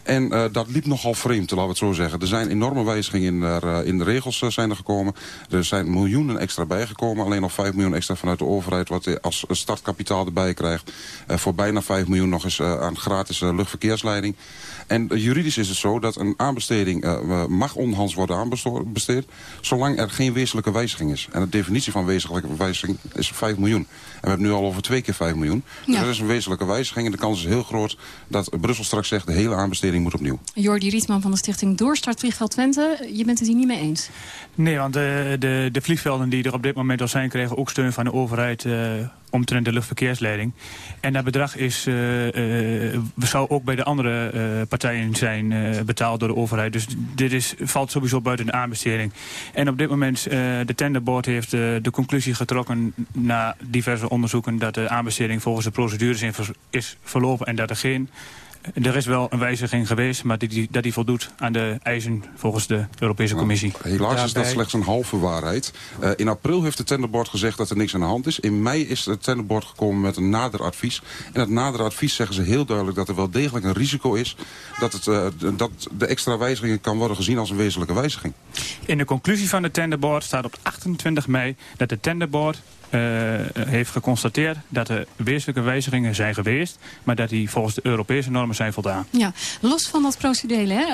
En uh, dat liep nogal vreemd, laten we het zo zeggen. Er zijn enorme wijzigingen in, uh, in de regels uh, zijn er gekomen. Er zijn miljoenen extra bijgekomen. Alleen nog 5 miljoen extra vanuit de overheid... wat je als startkapitaal erbij krijgt. voor bijna 5 miljoen nog eens aan gratis luchtverkeersleiding. En juridisch is het zo dat een aanbesteding mag onderhands worden aanbesteed... zolang er geen wezenlijke wijziging is. En de definitie van wezenlijke wijziging is 5 miljoen. En we hebben nu al over twee keer 5 miljoen. Ja. Dus er is een wezenlijke wijziging en de kans is heel groot... dat Brussel straks zegt de hele aanbesteding moet opnieuw. Jordi Rietman van de stichting Doorstart Vliegveld Twente. Je bent het hier niet mee eens? Nee, want de, de, de vliegvelden die er op dit moment al zijn... kregen ook steun van de overheid... Uh, omtrent de luchtverkeersleiding. En dat bedrag is, uh, uh, zou ook bij de andere uh, partijen zijn betaald door de overheid. Dus dit is, valt sowieso buiten de aanbesteding. En op dit moment, de tenderboard heeft de conclusie getrokken... na diverse onderzoeken dat de aanbesteding volgens de procedures is verlopen... en dat er geen er is wel een wijziging geweest, maar die, die, dat die voldoet aan de eisen volgens de Europese Commissie. Nou, helaas is dat slechts een halve waarheid. Uh, in april heeft het tenderbord gezegd dat er niks aan de hand is. In mei is het tenderbord gekomen met een nader advies. En het nader advies zeggen ze heel duidelijk dat er wel degelijk een risico is... dat, het, uh, dat de extra wijziging kan worden gezien als een wezenlijke wijziging. In de conclusie van het tenderbord staat op 28 mei dat het tenderbord heeft geconstateerd dat er wezenlijke wijzigingen zijn geweest... maar dat die volgens de Europese normen zijn voldaan. Ja, los van dat procedure, hè?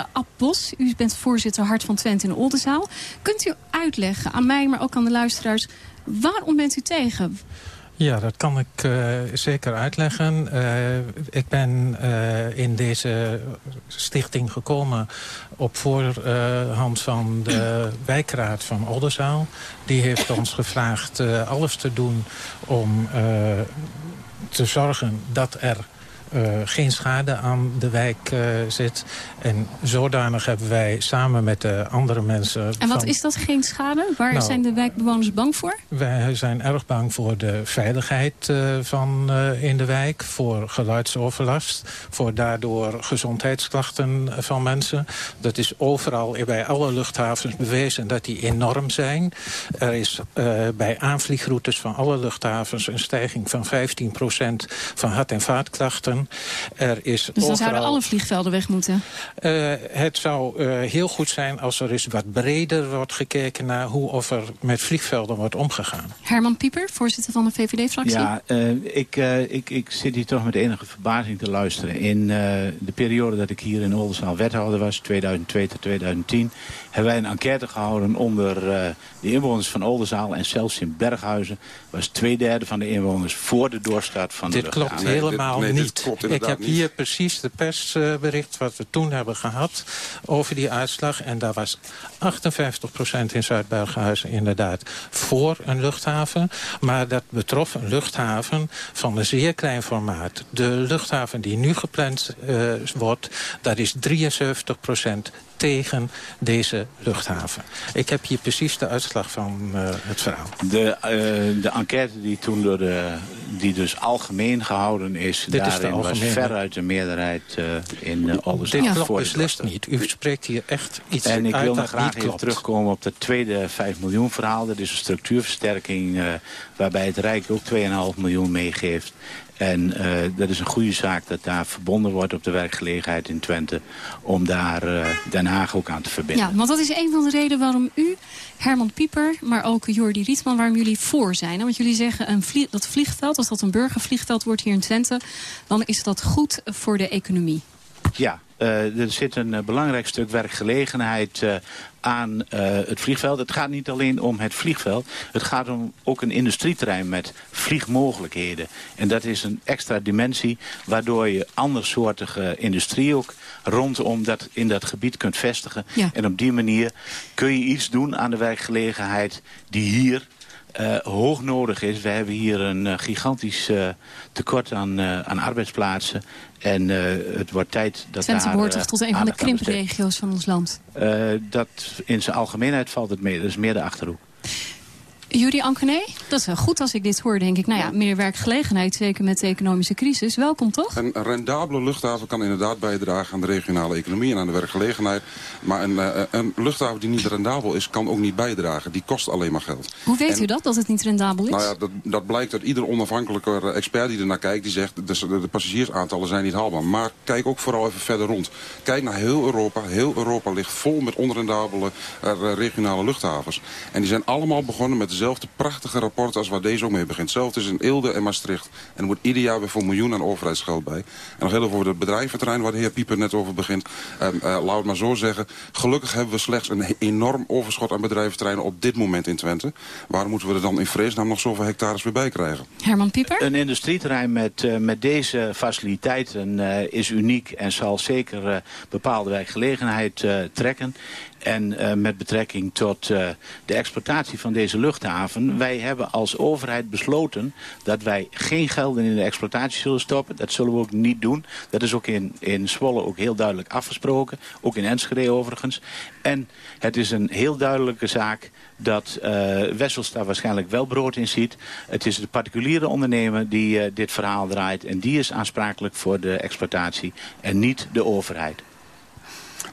U bent voorzitter Hart van Twente in Oldenzaal. Kunt u uitleggen aan mij, maar ook aan de luisteraars... waarom bent u tegen? Ja, dat kan ik uh, zeker uitleggen. Uh, ik ben uh, in deze stichting gekomen op voorhand van de wijkraad van Oldenzaal. Die heeft ons gevraagd alles te doen om te zorgen dat er geen schade aan de wijk uh, zit. En zodanig hebben wij samen met de andere mensen... En wat van... is dat geen schade? Waar nou, zijn de wijkbewoners bang voor? Wij zijn erg bang voor de veiligheid uh, van in de wijk. Voor geluidsoverlast. Voor daardoor gezondheidsklachten van mensen. Dat is overal bij alle luchthavens bewezen dat die enorm zijn. Er is bij aanvliegroutes van alle luchthavens een stijging van 15% van hart- en vaatklachten. Er is dus dan overal... zouden alle vliegvelden weg moeten? Uh, het zou uh, heel goed zijn als er eens wat breder wordt gekeken... naar hoe of er met vliegvelden wordt omgegaan. Herman Pieper, voorzitter van de VVD-fractie. Ja, uh, ik, ik, ik zit hier toch met enige verbazing te luisteren. In de periode dat ik hier in Oldenzaal wethouder was, 2002 tot 2010... hebben wij een enquête gehouden onder de inwoners van Oldenzaal... en zelfs in Berghuizen was twee derde van de inwoners voor de doorstart van dit de klopt nee, helemaal dit, nee, niet. Klopt ik heb niet. hier precies de persbericht wat we toen hebben gehad over die uitslag. En daar was 58% in Zuid-Berghuizen inderdaad voor een luchthaven. Maar dat betrof een luchthaven van een zeer klein formaat. De luchthaven die nu gepland uh, wordt, dat is 73% tegen deze luchthaven. Ik heb hier precies de uitslag van uh, het verhaal. De, uh, de enquête die toen door de, die dus algemeen gehouden is, Dit daarin is de was veruit de meerderheid uh, in uh, Oldenzaal. Dit klopt beslist niet. U spreekt hier echt iets En ik uit wil nog graag even terugkomen op dat tweede 5 miljoen verhaal. Dat is een structuurversterking waarbij het Rijk ook 2,5 miljoen meegeeft. En uh, dat is een goede zaak dat daar verbonden wordt op de werkgelegenheid in Twente. Om daar uh, Den Haag ook aan te verbinden. Ja, want dat is een van de redenen waarom u, Herman Pieper, maar ook Jordi Rietman, waarom jullie voor zijn. Want jullie zeggen een vlieg, dat vliegveld, als dat een burgervliegveld wordt hier in Twente, dan is dat goed voor de economie. Ja, er zit een uh, belangrijk stuk werkgelegenheid uh, aan het vliegveld. Het gaat niet alleen om het vliegveld. Het gaat om ook een industrieterrein met vliegmogelijkheden. En dat is een extra dimensie waardoor je andersoortige industrie ook rondom dat, in dat gebied kunt vestigen. Ja. En op die manier kun je iets doen aan de werkgelegenheid die hier uh, hoog nodig is. We hebben hier een uh, gigantisch uh, tekort aan, aan arbeidsplaatsen. En het wordt tijd dat Twente daar... behoort toch tot een van de krimpregio's van ons land? dat in zijn algemeenheid valt het mee. Dat is meer de Achterhoek. Jury Ankené, dat is wel goed als ik dit hoor, denk ik. Nou ja, meer werkgelegenheid, zeker met de economische crisis. Welkom toch? Een rendabele luchthaven kan inderdaad bijdragen aan de regionale economie en aan de werkgelegenheid. Maar een, uh, een luchthaven die niet rendabel is, kan ook niet bijdragen. Die kost alleen maar geld. Hoe weet en, u dat, dat het niet rendabel is? Nou ja, dat, dat blijkt uit ieder onafhankelijke expert die er naar kijkt. Die zegt, de, de, de passagiersaantallen zijn niet haalbaar. Maar kijk ook vooral even verder rond. Kijk naar heel Europa. Heel Europa ligt vol met onrendabele uh, regionale luchthavens. En die zijn allemaal begonnen met dezelfde prachtige rapporten als waar deze ook mee begint. Hetzelfde is in Eelde en Maastricht. En er wordt ieder jaar weer voor miljoen aan overheidsgeld bij. En nog heel even over het bedrijventerrein waar de heer Pieper net over begint. Um, uh, laat het maar zo zeggen. Gelukkig hebben we slechts een enorm overschot aan bedrijventerreinen op dit moment in Twente. Waarom moeten we er dan in vreesnaam nog zoveel hectares weer bij krijgen? Herman Pieper? Een industrieterrein met, uh, met deze faciliteiten uh, is uniek en zal zeker uh, bepaalde werkgelegenheid trekken. En uh, met betrekking tot uh, de exploitatie van deze luchthaven. Wij hebben als overheid besloten dat wij geen gelden in de exploitatie zullen stoppen. Dat zullen we ook niet doen. Dat is ook in, in Zwolle ook heel duidelijk afgesproken. Ook in Enschede overigens. En het is een heel duidelijke zaak dat uh, Wessels daar waarschijnlijk wel brood in ziet. Het is de particuliere ondernemer die dit verhaal draait. En die is aansprakelijk voor de exploitatie en niet de overheid.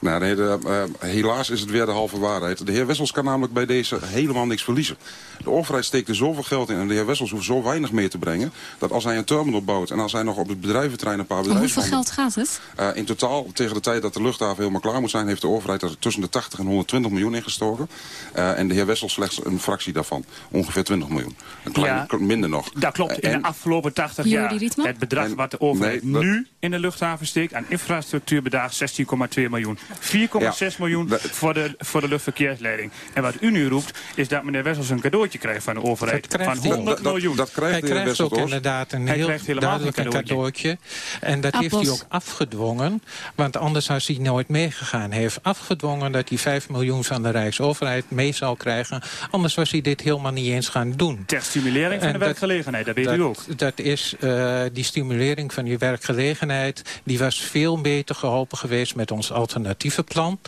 Nou, nee, de, uh, helaas is het weer de halve waarheid. De heer Wessels kan namelijk bij deze helemaal niks verliezen. De overheid steekt er zoveel geld in en de heer Wessels hoeft zo weinig mee te brengen... dat als hij een terminal bouwt en als hij nog op het bedrijventerrein een paar bedrijven... hoeveel geld gaat het? Uh, in totaal, tegen de tijd dat de luchthaven helemaal klaar moet zijn... heeft de overheid er tussen de 80 en 120 miljoen in gestoken. Uh, en de heer Wessels slechts een fractie daarvan. Ongeveer 20 miljoen. Een klein, ja, minder nog. Dat klopt. In en, de afgelopen 80 jaar het bedrag en, wat de overheid nee, dat, nu in de luchthaven steekt... aan infrastructuur bedraagt 16,2 miljoen. Miljoen. 4,6 miljoen voor de, voor de luchtverkeersleiding. En wat u nu roept, is dat meneer Wessels een cadeautje krijgt van de overheid. Van 100 miljoen. Dat, krijgt hij krijgt ook inderdaad een heel duidelijk een cadeautje. En dat heeft hij ook afgedwongen. Want anders was hij nooit meegegaan. Hij heeft afgedwongen dat hij 5 miljoen van de Rijksoverheid mee zou krijgen. Anders was hij dit helemaal niet eens gaan doen. Ter stimulering van En de dat- werkgelegenheid, dat weet dat, u ook. Dat is eh, die stimulering van die werkgelegenheid. Die was veel beter geholpen geweest met ons alternatieve plan.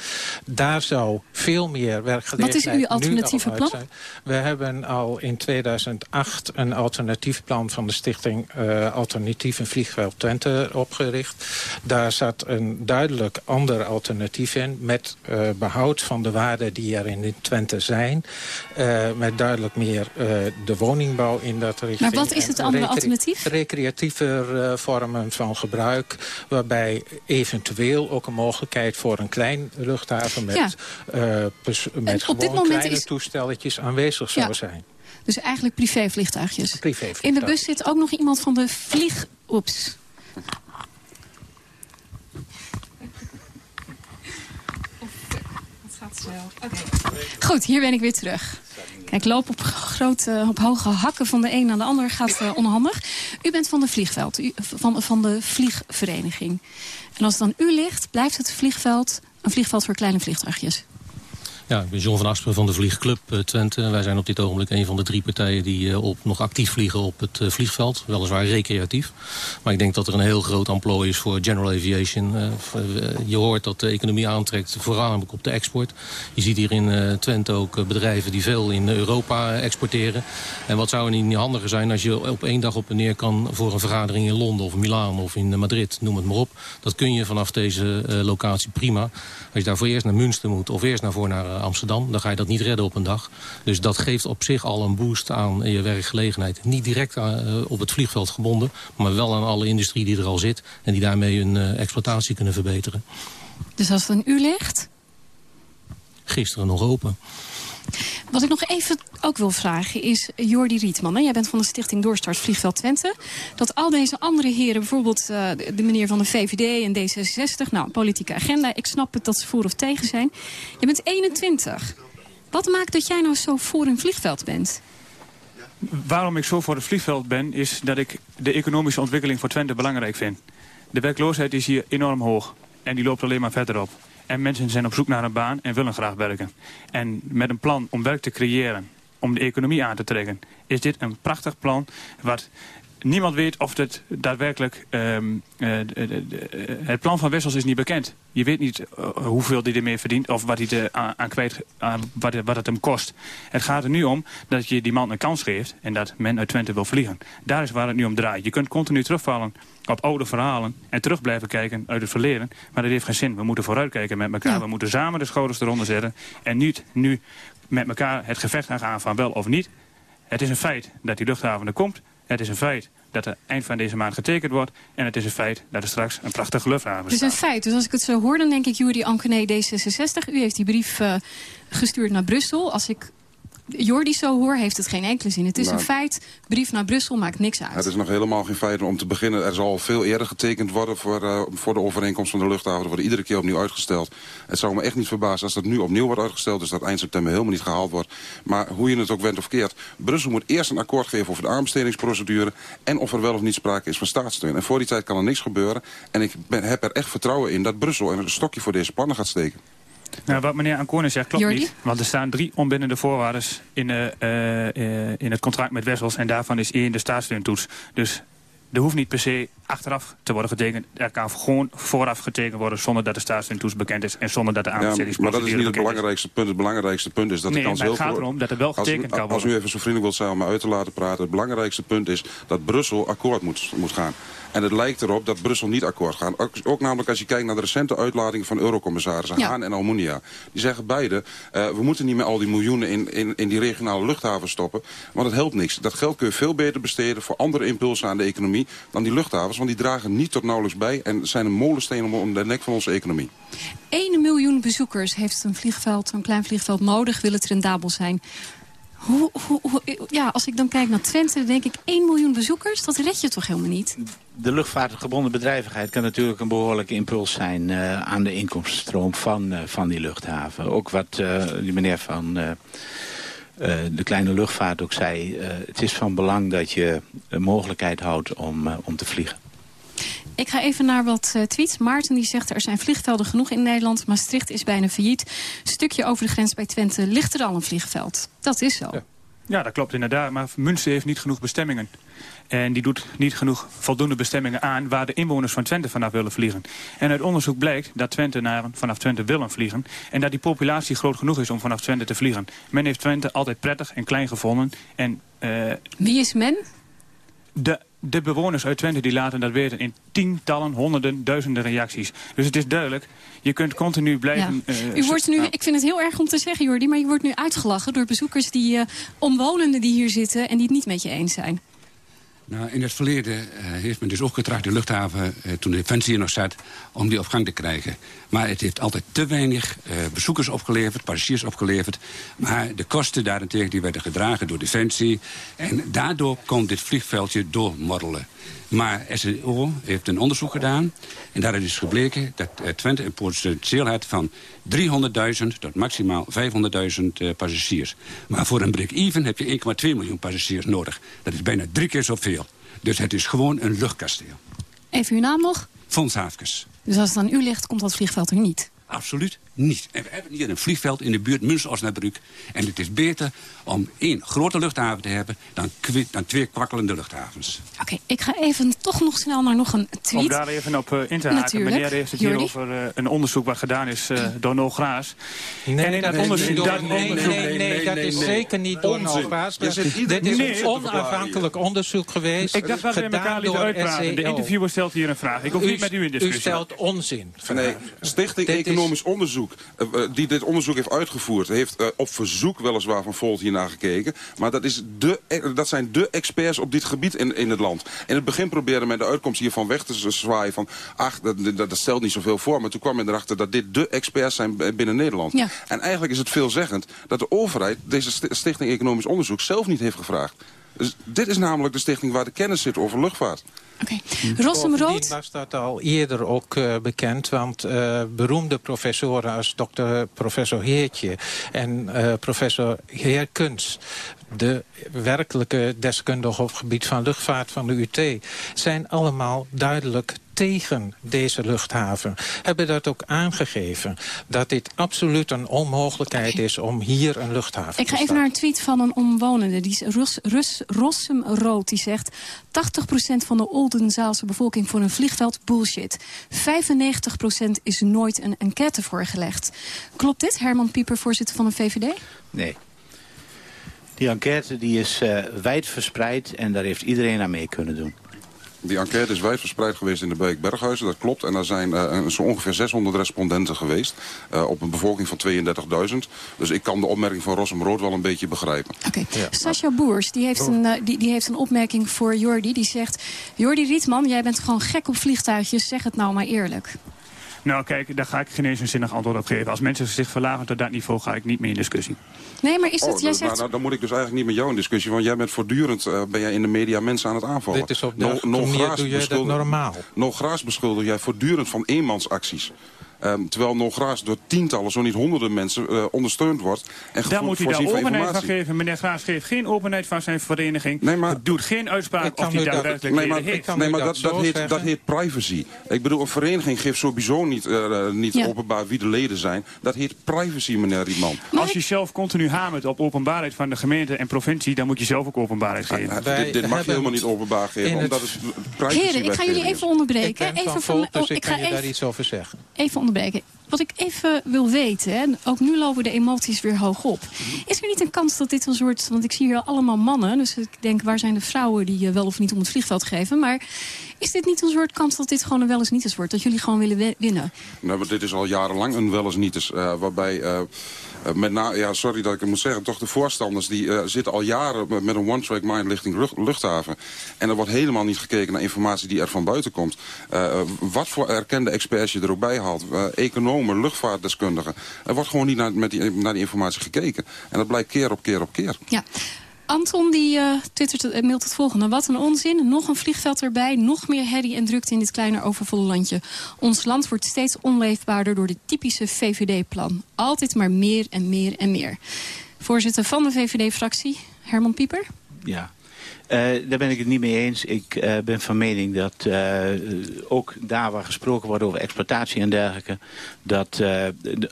Daar zou veel meer werkgelegenheid Wat is uw alternatieve al plan? We hebben al in 2008 een alternatief plan van de stichting eh, Alternatief in Vliegveld Twente opgericht. Daar zat een duidelijk ander alternatief in met eh, behoud van de waarden die er in Twente zijn. Eh, met duidelijk meer de woningbouw in dat richting. Maar wat is En het andere alternatief? Recreatieve vormen van gebruik. Waarbij eventueel ook een mogelijkheid voor een klein luchthaven met, Ja. eh, met op gewoon dit moment kleine is- toestelletjes aanwezig zou Ja. zijn. Dus eigenlijk privévliegtuigjes. Privévliegtuig. In de bus zit ook nog iemand van de vlieg... Oeps. Goed, hier ben ik weer terug. Kijk, loop op, grote, op hoge hakken van de een naar de ander gaat eh, onhandig. U bent van de vliegveld, u, van, van de vliegvereniging. En als het aan u ligt, blijft het vliegveld een vliegveld voor kleine vliegtuigjes. Ja, ik ben John van Aspen van de Vliegclub eh, Twente. Wij zijn op dit ogenblik een van de drie partijen die eh, op, nog actief vliegen op het eh, vliegveld. Weliswaar recreatief. Maar ik denk dat er een heel groot amplooi is voor general aviation. Je hoort dat de economie aantrekt, voornamelijk op de export. Je ziet hier in Twente ook bedrijven die veel in Europa exporteren. En wat zou er niet handiger zijn als je op één dag op en neer kan voor een vergadering in Londen of Milaan of in Madrid, noem het maar op. Dat kun je vanaf deze locatie prima. Als je daarvoor eerst naar Münster moet of eerst naar voor naar Amsterdam, dan ga je dat niet redden op een dag. Dus dat geeft op zich al een boost aan je werkgelegenheid. Niet direct eh, op het vliegveld gebonden, maar wel aan alle industrie die er al zit en die daarmee hun eh, exploitatie kunnen verbeteren. Dus als het aan u ligt, Gisteren nog open. Wat ik nog even ook wil vragen is, Jordi Rietman, hè, jij bent van de stichting Doorstart Vliegveld Twente. Dat al deze andere heren, bijvoorbeeld eh, de, meneer van de VVD en D66, nou, politieke agenda, ik snap het dat ze voor of tegen zijn. Je bent 21. Wat maakt dat jij nou zo voor een vliegveld bent? Waarom ik zo voor het vliegveld ben, is dat ik de economische ontwikkeling voor Twente belangrijk vind. De werkloosheid is hier enorm hoog en die loopt alleen maar verder op. En mensen zijn op zoek naar een baan en willen graag werken. En met een plan om werk te creëren, om de economie aan te trekken, is dit een prachtig plan wat niemand weet of het daadwerkelijk... ehm, eh, de- de- de- het plan van Wessels is niet bekend. Je weet niet eh, hoeveel hij ermee verdient of wat, hij er aan, aan kwijt, aan wat, het- wat het hem kost. Het gaat er nu om dat je die man een kans geeft en dat men uit Twente wil vliegen. Daar is waar het nu om draait. Je kunt continu terugvallen op oude verhalen en terug blijven kijken uit het verleden. Maar dat heeft geen zin. We moeten vooruitkijken met elkaar. We moeten samen de schouders eronder zetten en niet nu met elkaar het gevecht aangaan van wel of niet. Het is een feit dat die luchthaven er komt. Het is een feit dat er eind van deze maand getekend wordt. En het is een feit dat er straks een prachtige luchthaven Het is een feit. Dus als ik het zo hoor, dan denk ik, Juri Ankené, D66. U heeft die brief eh, gestuurd naar Brussel. Als ik Jordi zo hoor, heeft het geen enkele zin. Het is Nou. een feit. Brief naar Brussel maakt niks uit. Het is nog helemaal geen feit. Om te beginnen, er zal veel eerder getekend worden voor, eh, voor de overeenkomst van de luchthaven. Er wordt iedere keer opnieuw uitgesteld. Het zou me echt niet verbazen als dat nu opnieuw wordt uitgesteld. Dus dat eind september helemaal niet gehaald wordt. Maar hoe je het ook went of keert. Brussel moet eerst een akkoord geven over de aanbestedingsprocedure. En of er wel of niet sprake is van staatssteun. En voor die tijd kan er niks gebeuren. En ik ben, heb er echt vertrouwen in dat Brussel een stokje voor deze plannen gaat steken. Nou, wat meneer Ancone zegt klopt Jordi? niet. Want er staan drie onbindende voorwaarden in, eh, eh, eh, in het contract met Wessels. En daarvan is één de staatssteuntoets. Dus er hoeft niet per se achteraf te worden getekend. Er kan gewoon vooraf getekend worden zonder dat de staatssteuntoets bekend is. En zonder dat de Ja, maar dat aanbestedingsprocedure is niet het is. belangrijkste punt. Het belangrijkste punt is dat Nee, de kans maar heel het gaat erom dat er wel Als getekend kan Als u worden. even zo vriendelijk wilt zijn om me uit te laten praten. Het belangrijkste punt is dat Brussel akkoord moet, moet gaan. En het lijkt erop dat Brussel niet akkoord gaat. Ook, ook namelijk als je kijkt naar de recente uitlatingen van eurocommissarissen Ja. Haan en Almunia. Die zeggen beide, eh, we moeten niet meer al die miljoenen in, in, in die regionale luchthavens stoppen. Want het helpt niks. Dat geld kun je veel beter besteden voor andere impulsen aan de economie dan die luchthavens. Want die dragen niet tot nauwelijks bij en zijn een molensteen om, om de nek van onze economie. 1 miljoen bezoekers heeft een vliegveld, een klein vliegveld nodig, wil het rendabel zijn. Hoe, ja, als ik dan kijk naar Twente, denk ik 1 miljoen bezoekers. Dat red je toch helemaal niet? De luchtvaartgebonden bedrijvigheid kan natuurlijk een behoorlijke impuls zijn eh, aan de inkomstenstroom van, eh, van die luchthaven. Ook wat eh, die meneer van de kleine luchtvaart ook zei. het is van belang dat je een mogelijkheid houdt om, om te vliegen. Ik ga even naar wat eh, tweets. Maarten die zegt er zijn vliegvelden genoeg in Nederland. Maastricht is bijna failliet. Stukje over de grens bij Twente ligt er al een vliegveld. Dat is zo. Ja, dat klopt inderdaad. Maar Münster heeft niet genoeg bestemmingen. En die doet niet genoeg voldoende bestemmingen aan waar de inwoners van Twente vanaf willen vliegen. En uit onderzoek blijkt dat Twentenaren vanaf Twente willen vliegen. En dat die populatie groot genoeg is om vanaf Twente te vliegen. Men heeft Twente altijd prettig en klein gevonden. En, eh, Wie is men? de, de bewoners uit Twente die laten dat weten in tientallen, honderden, duizenden reacties. Dus het is duidelijk, je kunt continu blijven... Ja. eh, U wordt nu, nou, ik vind het heel erg om te zeggen, Jordi, maar je wordt nu uitgelachen door bezoekers die eh, omwonenden die hier zitten en die het niet met je eens zijn. Nou, in het verleden eh, heeft men dus ook getracht de luchthaven, eh, toen de Defensie er nog zat, om die op gang te krijgen. Maar het heeft altijd te weinig eh, bezoekers opgeleverd, passagiers opgeleverd. Maar de kosten daarentegen die werden gedragen door Defensie. En daardoor kon dit vliegveldje doormorrelen. Maar SEO heeft een onderzoek gedaan. En daaruit is gebleken dat eh, Twente een potentieel had van 300.000 tot maximaal 500.000 eh, passagiers. Maar voor een break-even heb je 1,2 miljoen passagiers nodig. Dat is bijna drie keer zoveel. Dus het is gewoon een luchtkasteel. Even uw naam nog. Fons Haafkes. Dus als het aan u ligt, komt dat vliegveld er niet. Absoluut niet. En we hebben hier een vliegveld in de buurt Münster-Osnabrück. En het is beter om één grote luchthaven te hebben... dan, dan twee kwakkelende luchthavens. Oké, ik ga even toch nog snel naar nog een Om tweet. daar even op eh, in te haken. Meneer heeft het hier over eh, een onderzoek wat gedaan is eh, door Noel Graas. Nee, en in dat onderzoek... niet dat door- nee, nee, nee, dat is zeker niet door. Noel ieder- Dit is Nee, een onafhankelijk onderzoek geweest. Ik dacht dat we elkaar lieten uitpraten. De SEO. interviewer stelt hier een vraag. Ik hoef niet met u in discussie. U stelt onzin. Nee, Stichting Economisch Onderzoek, eh, eh, die dit onderzoek heeft uitgevoerd... heeft eh, op verzoek weliswaar van Volt hiernaar gekeken. Maar dat, is de, dat zijn de experts op dit gebied in, in het land. In het begin probeerde men de uitkomst hiervan weg te zwaaien van... ach, dat, dat, dat stelt niet zoveel voor. Maar toen kwam men erachter dat dit de experts zijn binnen Nederland. Ja. En eigenlijk is het veelzeggend dat de overheid... deze sti- Stichting Economisch Onderzoek zelf niet heeft gevraagd. Dus dit is namelijk de stichting waar de kennis zit over luchtvaart. Rossum Bovendien Rood. was dat al eerder ook eh, bekend, want eh, beroemde professoren als dokter professor Heertje en eh, professor Heerkens, de werkelijke deskundige op het gebied van luchtvaart van de UT, zijn allemaal duidelijk tegen deze luchthaven. Hebben dat ook aangegeven, dat dit absoluut een onmogelijkheid is om hier een luchthaven Ik te ga even naar een tweet van een omwonende. Die is Ros, Rus, Rossum Rood. Die zegt 80% van de Oldenzaalse bevolking voor een vliegveld bullshit. 95% is nooit een enquête voorgelegd. Klopt dit, Herman Pieper, voorzitter van de VVD? Nee. Die enquête die is eh wijd verspreid en daar heeft iedereen aan mee kunnen doen. Die enquête is wijdverspreid geweest in de Beek Berghuizen, dat klopt. En daar zijn eh, zo ongeveer 600 respondenten geweest. eh, op een bevolking van 32.000. Dus ik kan de opmerking van Rossum Rood wel een beetje begrijpen. Oké. Sascha Boers die heeft, een, eh, die, die heeft een opmerking voor Jordi. Die zegt, Jordi Rietman, jij bent gewoon gek op vliegtuigjes. Zeg het nou maar eerlijk. Nou kijk, daar ga ik geen eens een zinnig antwoord op geven. Als mensen zich verlagen tot dat niveau, ga ik niet meer in discussie. Nee, maar is het, Oh, jij dat- zegt... nou, nou, dan moet ik dus eigenlijk niet met jou in discussie. Want jij bent voortdurend eh, ben jij in de media mensen aan het aanvallen. Dit is op No- welke No doe jij dat normaal? No Graas beschuldig jij voortdurend van eenmansacties. Ehm, terwijl No Graas door tientallen, zo niet honderden mensen eh, ondersteund wordt. En Daar moet hij daar openheid van geven. Meneer Graas geeft geen openheid van zijn vereniging. Nee, maar- Het doet geen uitspraak of hij daadwerkelijk Nee, maar, heeft. nee, maar dat, dat, heet, dat heet privacy. Ik bedoel, een vereniging geeft sowieso niet, eh, eh, niet Ja. openbaar wie de leden zijn. Dat heet privacy, meneer Rietman. Als je zelf continu hamert op openbaarheid van de gemeente en provincie... dan moet je zelf ook openbaarheid geven. dit, dit mag je helemaal niet openbaar geven, omdat het privacy Heren, ik ga jullie even onderbreken. Ik ben even van dus oh, ik ga kan je daar even- iets over zeggen. Even Wat ik even wil weten, ook nu lopen de emoties weer hoog op. Is er niet een kans dat dit een soort... Want ik zie hier allemaal mannen, dus ik denk waar zijn de vrouwen die je wel of niet om het vliegveld geven. Maar is dit niet een soort kans dat dit gewoon een wel eens niet eens wordt? Dat jullie gewoon willen wi- winnen? Nou, maar dit is al jarenlang een wel eens niet eens. eh, waarbij, eh, eh, met na, ja, sorry dat ik het moet zeggen, toch de voorstanders die zitten al jaren met, een one-track mind richting lucht- luchthaven. En er wordt helemaal niet gekeken naar informatie die er van buiten komt. Wat voor erkende experts je er ook bij haalt. Economen economen, luchtvaartdeskundigen. Er wordt gewoon niet naar, met die, naar die informatie gekeken. En dat blijkt keer op keer op keer. Ja. Anton die uh, twittert, uh, mailt het volgende. Wat een onzin. Nog een vliegveld erbij. Nog meer herrie en drukte in dit kleine overvolle landje. Ons land wordt steeds onleefbaarder door dit typische VVD-plan. Altijd maar meer en meer en meer. Voorzitter van de VVD-fractie, Herman Pieper. Ja, daar ben ik het niet mee eens. Ik uh, ben van mening dat uh, ook daar waar gesproken wordt over exploitatie en dergelijke... dat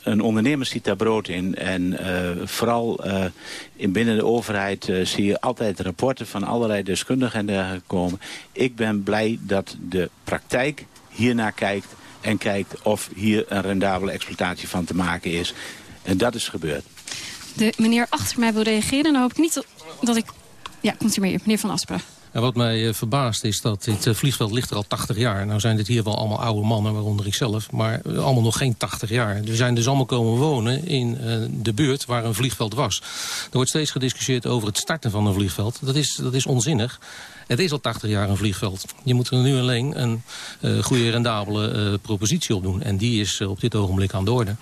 een ondernemer ziet daar brood in. En vooral in binnen de overheid zie je altijd rapporten van allerlei deskundigen en dergelijke komen. Ik ben blij dat de praktijk hiernaar kijkt en kijkt of hier een rendabele exploitatie van te maken is. En dat is gebeurd. De meneer achter mij wil reageren. Dan hoop ik niet dat ik ja, mee, meneer Van Asperen. En wat mij uh, verbaast is dat dit uh, vliegveld ligt er al 80 jaar. Nou zijn dit hier wel allemaal oude mannen, waaronder ik zelf. Maar uh, allemaal nog geen 80 jaar. We zijn dus allemaal komen wonen in de buurt waar een vliegveld was. Er wordt steeds gediscussieerd over het starten van een vliegveld. Dat is, dat is onzinnig. Het is al 80 jaar een vliegveld. Je moet er nu alleen een goede rendabele propositie op doen. En die is op dit ogenblik aan de orde.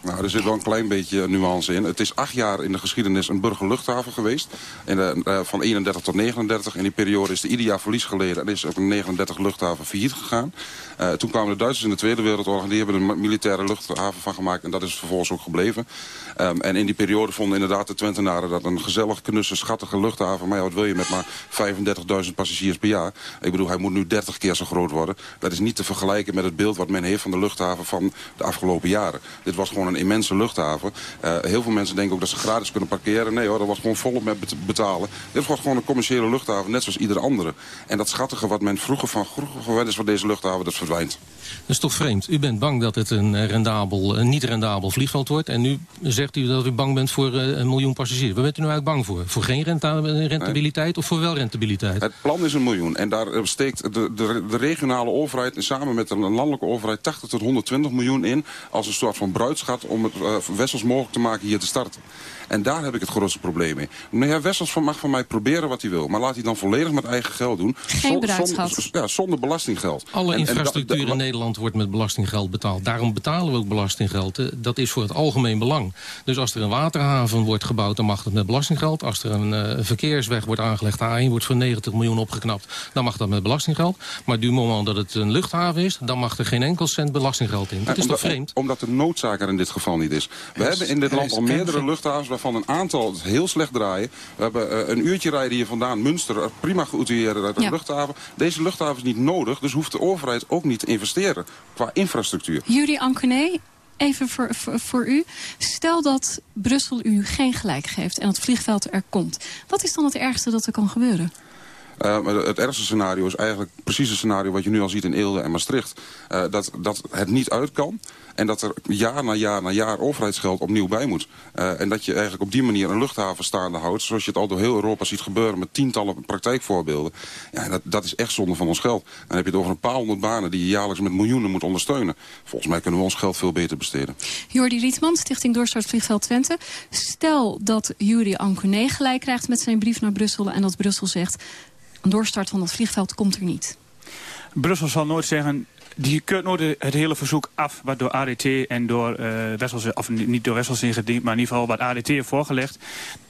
Nou, er zit wel een klein beetje nuance in. Het is acht jaar in de geschiedenis een burgerluchthaven geweest. In de, uh, van 31 tot 39. In die periode is er ieder jaar verlies geleden. En is ook een 39 luchthaven failliet gegaan. Uh, toen kwamen de Duitsers in de Tweede Wereldoorlog. En die hebben er een militaire luchthaven van gemaakt. En dat is vervolgens ook gebleven. Um, en in die periode vonden inderdaad de Twentenaren dat een gezellig, knusse, schattige luchthaven. Maar ja, wat wil je met maar 35.000 passagiers per jaar? Ik bedoel, hij moet nu 30 keer zo groot worden. Dat is niet te vergelijken met het beeld wat men heeft van de luchthaven van de afgelopen jaren. Dit was gewoon een immense luchthaven. Uh, heel veel mensen denken ook dat ze gratis kunnen parkeren. Nee hoor, dat was gewoon volop met betalen. Dit was gewoon een commerciële luchthaven, net zoals iedere andere. En dat schattige wat men vroeger van vroeger gewend is van deze luchthaven, dat verdwijnt. Dat is toch vreemd. U bent bang dat het een, rendabel, een niet rendabel vliegveld wordt. En nu zegt u dat u bang bent voor een miljoen passagiers. Waar bent u nou eigenlijk bang voor? Voor geen renta rentabiliteit nee. of voor wel rentabiliteit? Het plan is een miljoen. En daar steekt de, de, de regionale overheid samen met de landelijke overheid 80 tot 120 miljoen in. Als een soort van bruidschat om het uh, wessels mogelijk te maken hier te starten. En daar heb ik het grootste probleem mee. Meneer Wessels mag van mij proberen wat hij wil. Maar laat hij dan volledig met eigen geld doen. Geen zonder, ja, zonder belastinggeld. Alle en, infrastructuur en in Nederland wordt met belastinggeld betaald. Daarom betalen we ook belastinggeld. Dat is voor het algemeen belang. Dus als er een waterhaven wordt gebouwd, dan mag dat met belastinggeld. Als er een uh, verkeersweg wordt aangelegd, A1 wordt voor 90 miljoen opgeknapt, dan mag dat met belastinggeld. Maar du moment dat het een luchthaven is, dan mag er geen enkel cent belastinggeld in. Dat is omdat, toch vreemd? Omdat de noodzaak er in dit geval niet is. We is, hebben in dit land al meerdere luchthavens waarvan een aantal heel slecht draaien. We hebben uh, een uurtje rijden hier vandaan, Münster, prima geoutilleerd uit de ja. luchthaven. Deze luchthaven is niet nodig, dus hoeft de overheid ook niet te investeren qua infrastructuur. Jullie Ankené, even voor, voor, voor, u. Stel dat Brussel u geen gelijk geeft en het vliegveld er komt. Wat is dan het ergste dat er kan gebeuren? Uh, het ergste scenario is eigenlijk precies het scenario wat je nu al ziet in Eelde en Maastricht. Uh, dat, dat het niet uit kan. En dat er jaar na jaar na jaar overheidsgeld opnieuw bij moet. Uh, en dat je eigenlijk op die manier een luchthaven staande houdt. Zoals je het al door heel Europa ziet gebeuren met tientallen praktijkvoorbeelden. Ja, dat, dat is echt zonde van ons geld. Dan heb je het over een paar honderd banen die je jaarlijks met miljoenen moet ondersteunen. Volgens mij kunnen we ons geld veel beter besteden. Jordi Rietman, Stichting Doorstart Vliegveld Twente. Stel dat Juri Anconé gelijk krijgt met zijn brief naar Brussel... en dat Brussel zegt, een doorstart van dat vliegveld komt er niet. Brussel zal nooit zeggen, die keurt nooit het hele verzoek af wat door ADT en door uh, Wessels, of niet door Wessels ingediend, maar in ieder geval wat ADT heeft voorgelegd.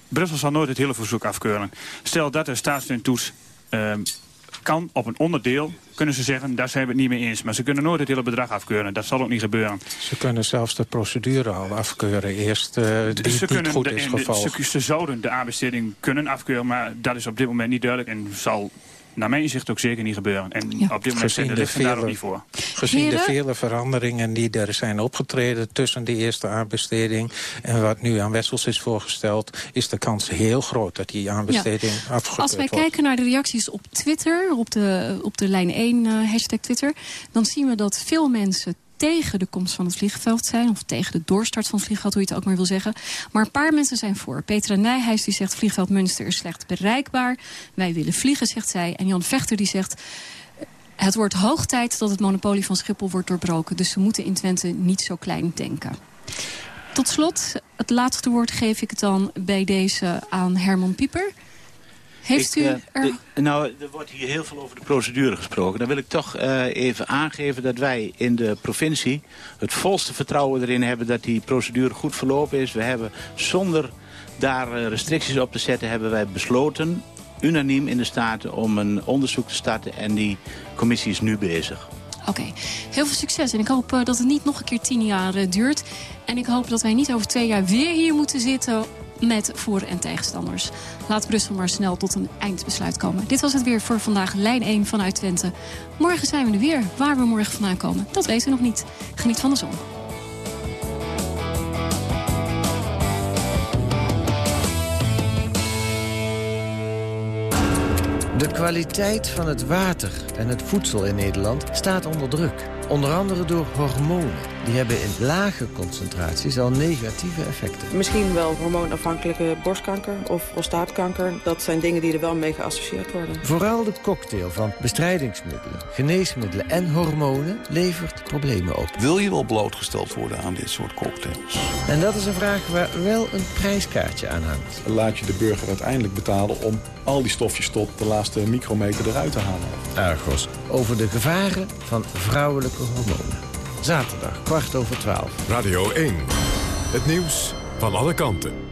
Brussel zal nooit het hele verzoek afkeuren. Stel dat de staatssteun toets uh, kan op een onderdeel, kunnen ze zeggen, daar zijn we het niet mee eens. Maar ze kunnen nooit het hele bedrag afkeuren. Dat zal ook niet gebeuren. Ze kunnen zelfs de procedure al afkeuren. Eerst uh, die ze niet goed de, is gevolgd. Ze, ze zouden de aanbesteding kunnen afkeuren, maar dat is op dit moment niet duidelijk. En zal naar mijn inzicht ook zeker niet gebeuren. En ja. op dit moment zijn de lichten daar ook niet voor. Gezien Heren? de vele veranderingen die er zijn opgetreden... tussen de eerste aanbesteding en wat nu aan Wessels is voorgesteld... is de kans heel groot dat die aanbesteding ja. afgekeurd wordt. Als wij wordt. kijken naar de reacties op Twitter, op de, op de lijn 1 uh, hashtag Twitter... dan zien we dat veel mensen tegen de komst van het vliegveld zijn... of tegen de doorstart van het vliegveld, hoe je het ook maar wil zeggen. Maar een paar mensen zijn voor. Petra Nijhuis die zegt vliegveld Münster is slecht bereikbaar. Wij willen vliegen, zegt zij. En Jan Vechter die zegt... Het wordt hoog tijd dat het monopolie van Schiphol wordt doorbroken. Dus ze moeten in Twente niet zo klein denken. Tot slot, het laatste woord geef ik dan bij deze aan Herman Pieper. Heeft Ik, u eh, er... nou, er wordt hier heel veel over de procedure gesproken. Dan wil ik toch eh, even aangeven dat wij in de provincie het volste vertrouwen erin hebben dat die procedure goed verlopen is. We hebben zonder daar eh, restricties op te zetten, hebben wij besloten, unaniem in de Staten, om een onderzoek te starten. En die commissie is nu bezig. Oké, heel veel succes. En ik hoop dat het niet nog een keer tien jaar duurt. En ik hoop dat wij niet over twee jaar weer hier moeten zitten met voor- en tegenstanders. Laat Brussel maar snel tot een eindbesluit komen. Dit was het weer voor vandaag, lijn 1 vanuit Twente. Morgen zijn we er weer. Waar we morgen vandaan komen, dat weten we nog niet. Geniet van de zon. De kwaliteit van het water en het voedsel in Nederland staat onder druk. Onder andere door hormonen. Die hebben in lage concentraties al negatieve effecten. Misschien wel hormoonafhankelijke borstkanker of prostaatkanker. Dat zijn dingen die er wel mee geassocieerd worden. Vooral de cocktail van bestrijdingsmiddelen, geneesmiddelen en hormonen levert problemen op. Wil je wel blootgesteld worden aan dit soort cocktails? En dat is een vraag waar wel een prijskaartje aan hangt. Laat je de burger uiteindelijk betalen om al die stofjes tot de laatste micrometer eruit te halen. Argos, over de gevaren van vrouwelijke hormonen. Zaterdag, kwart over twaalf. Radio 1. Het nieuws van alle kanten.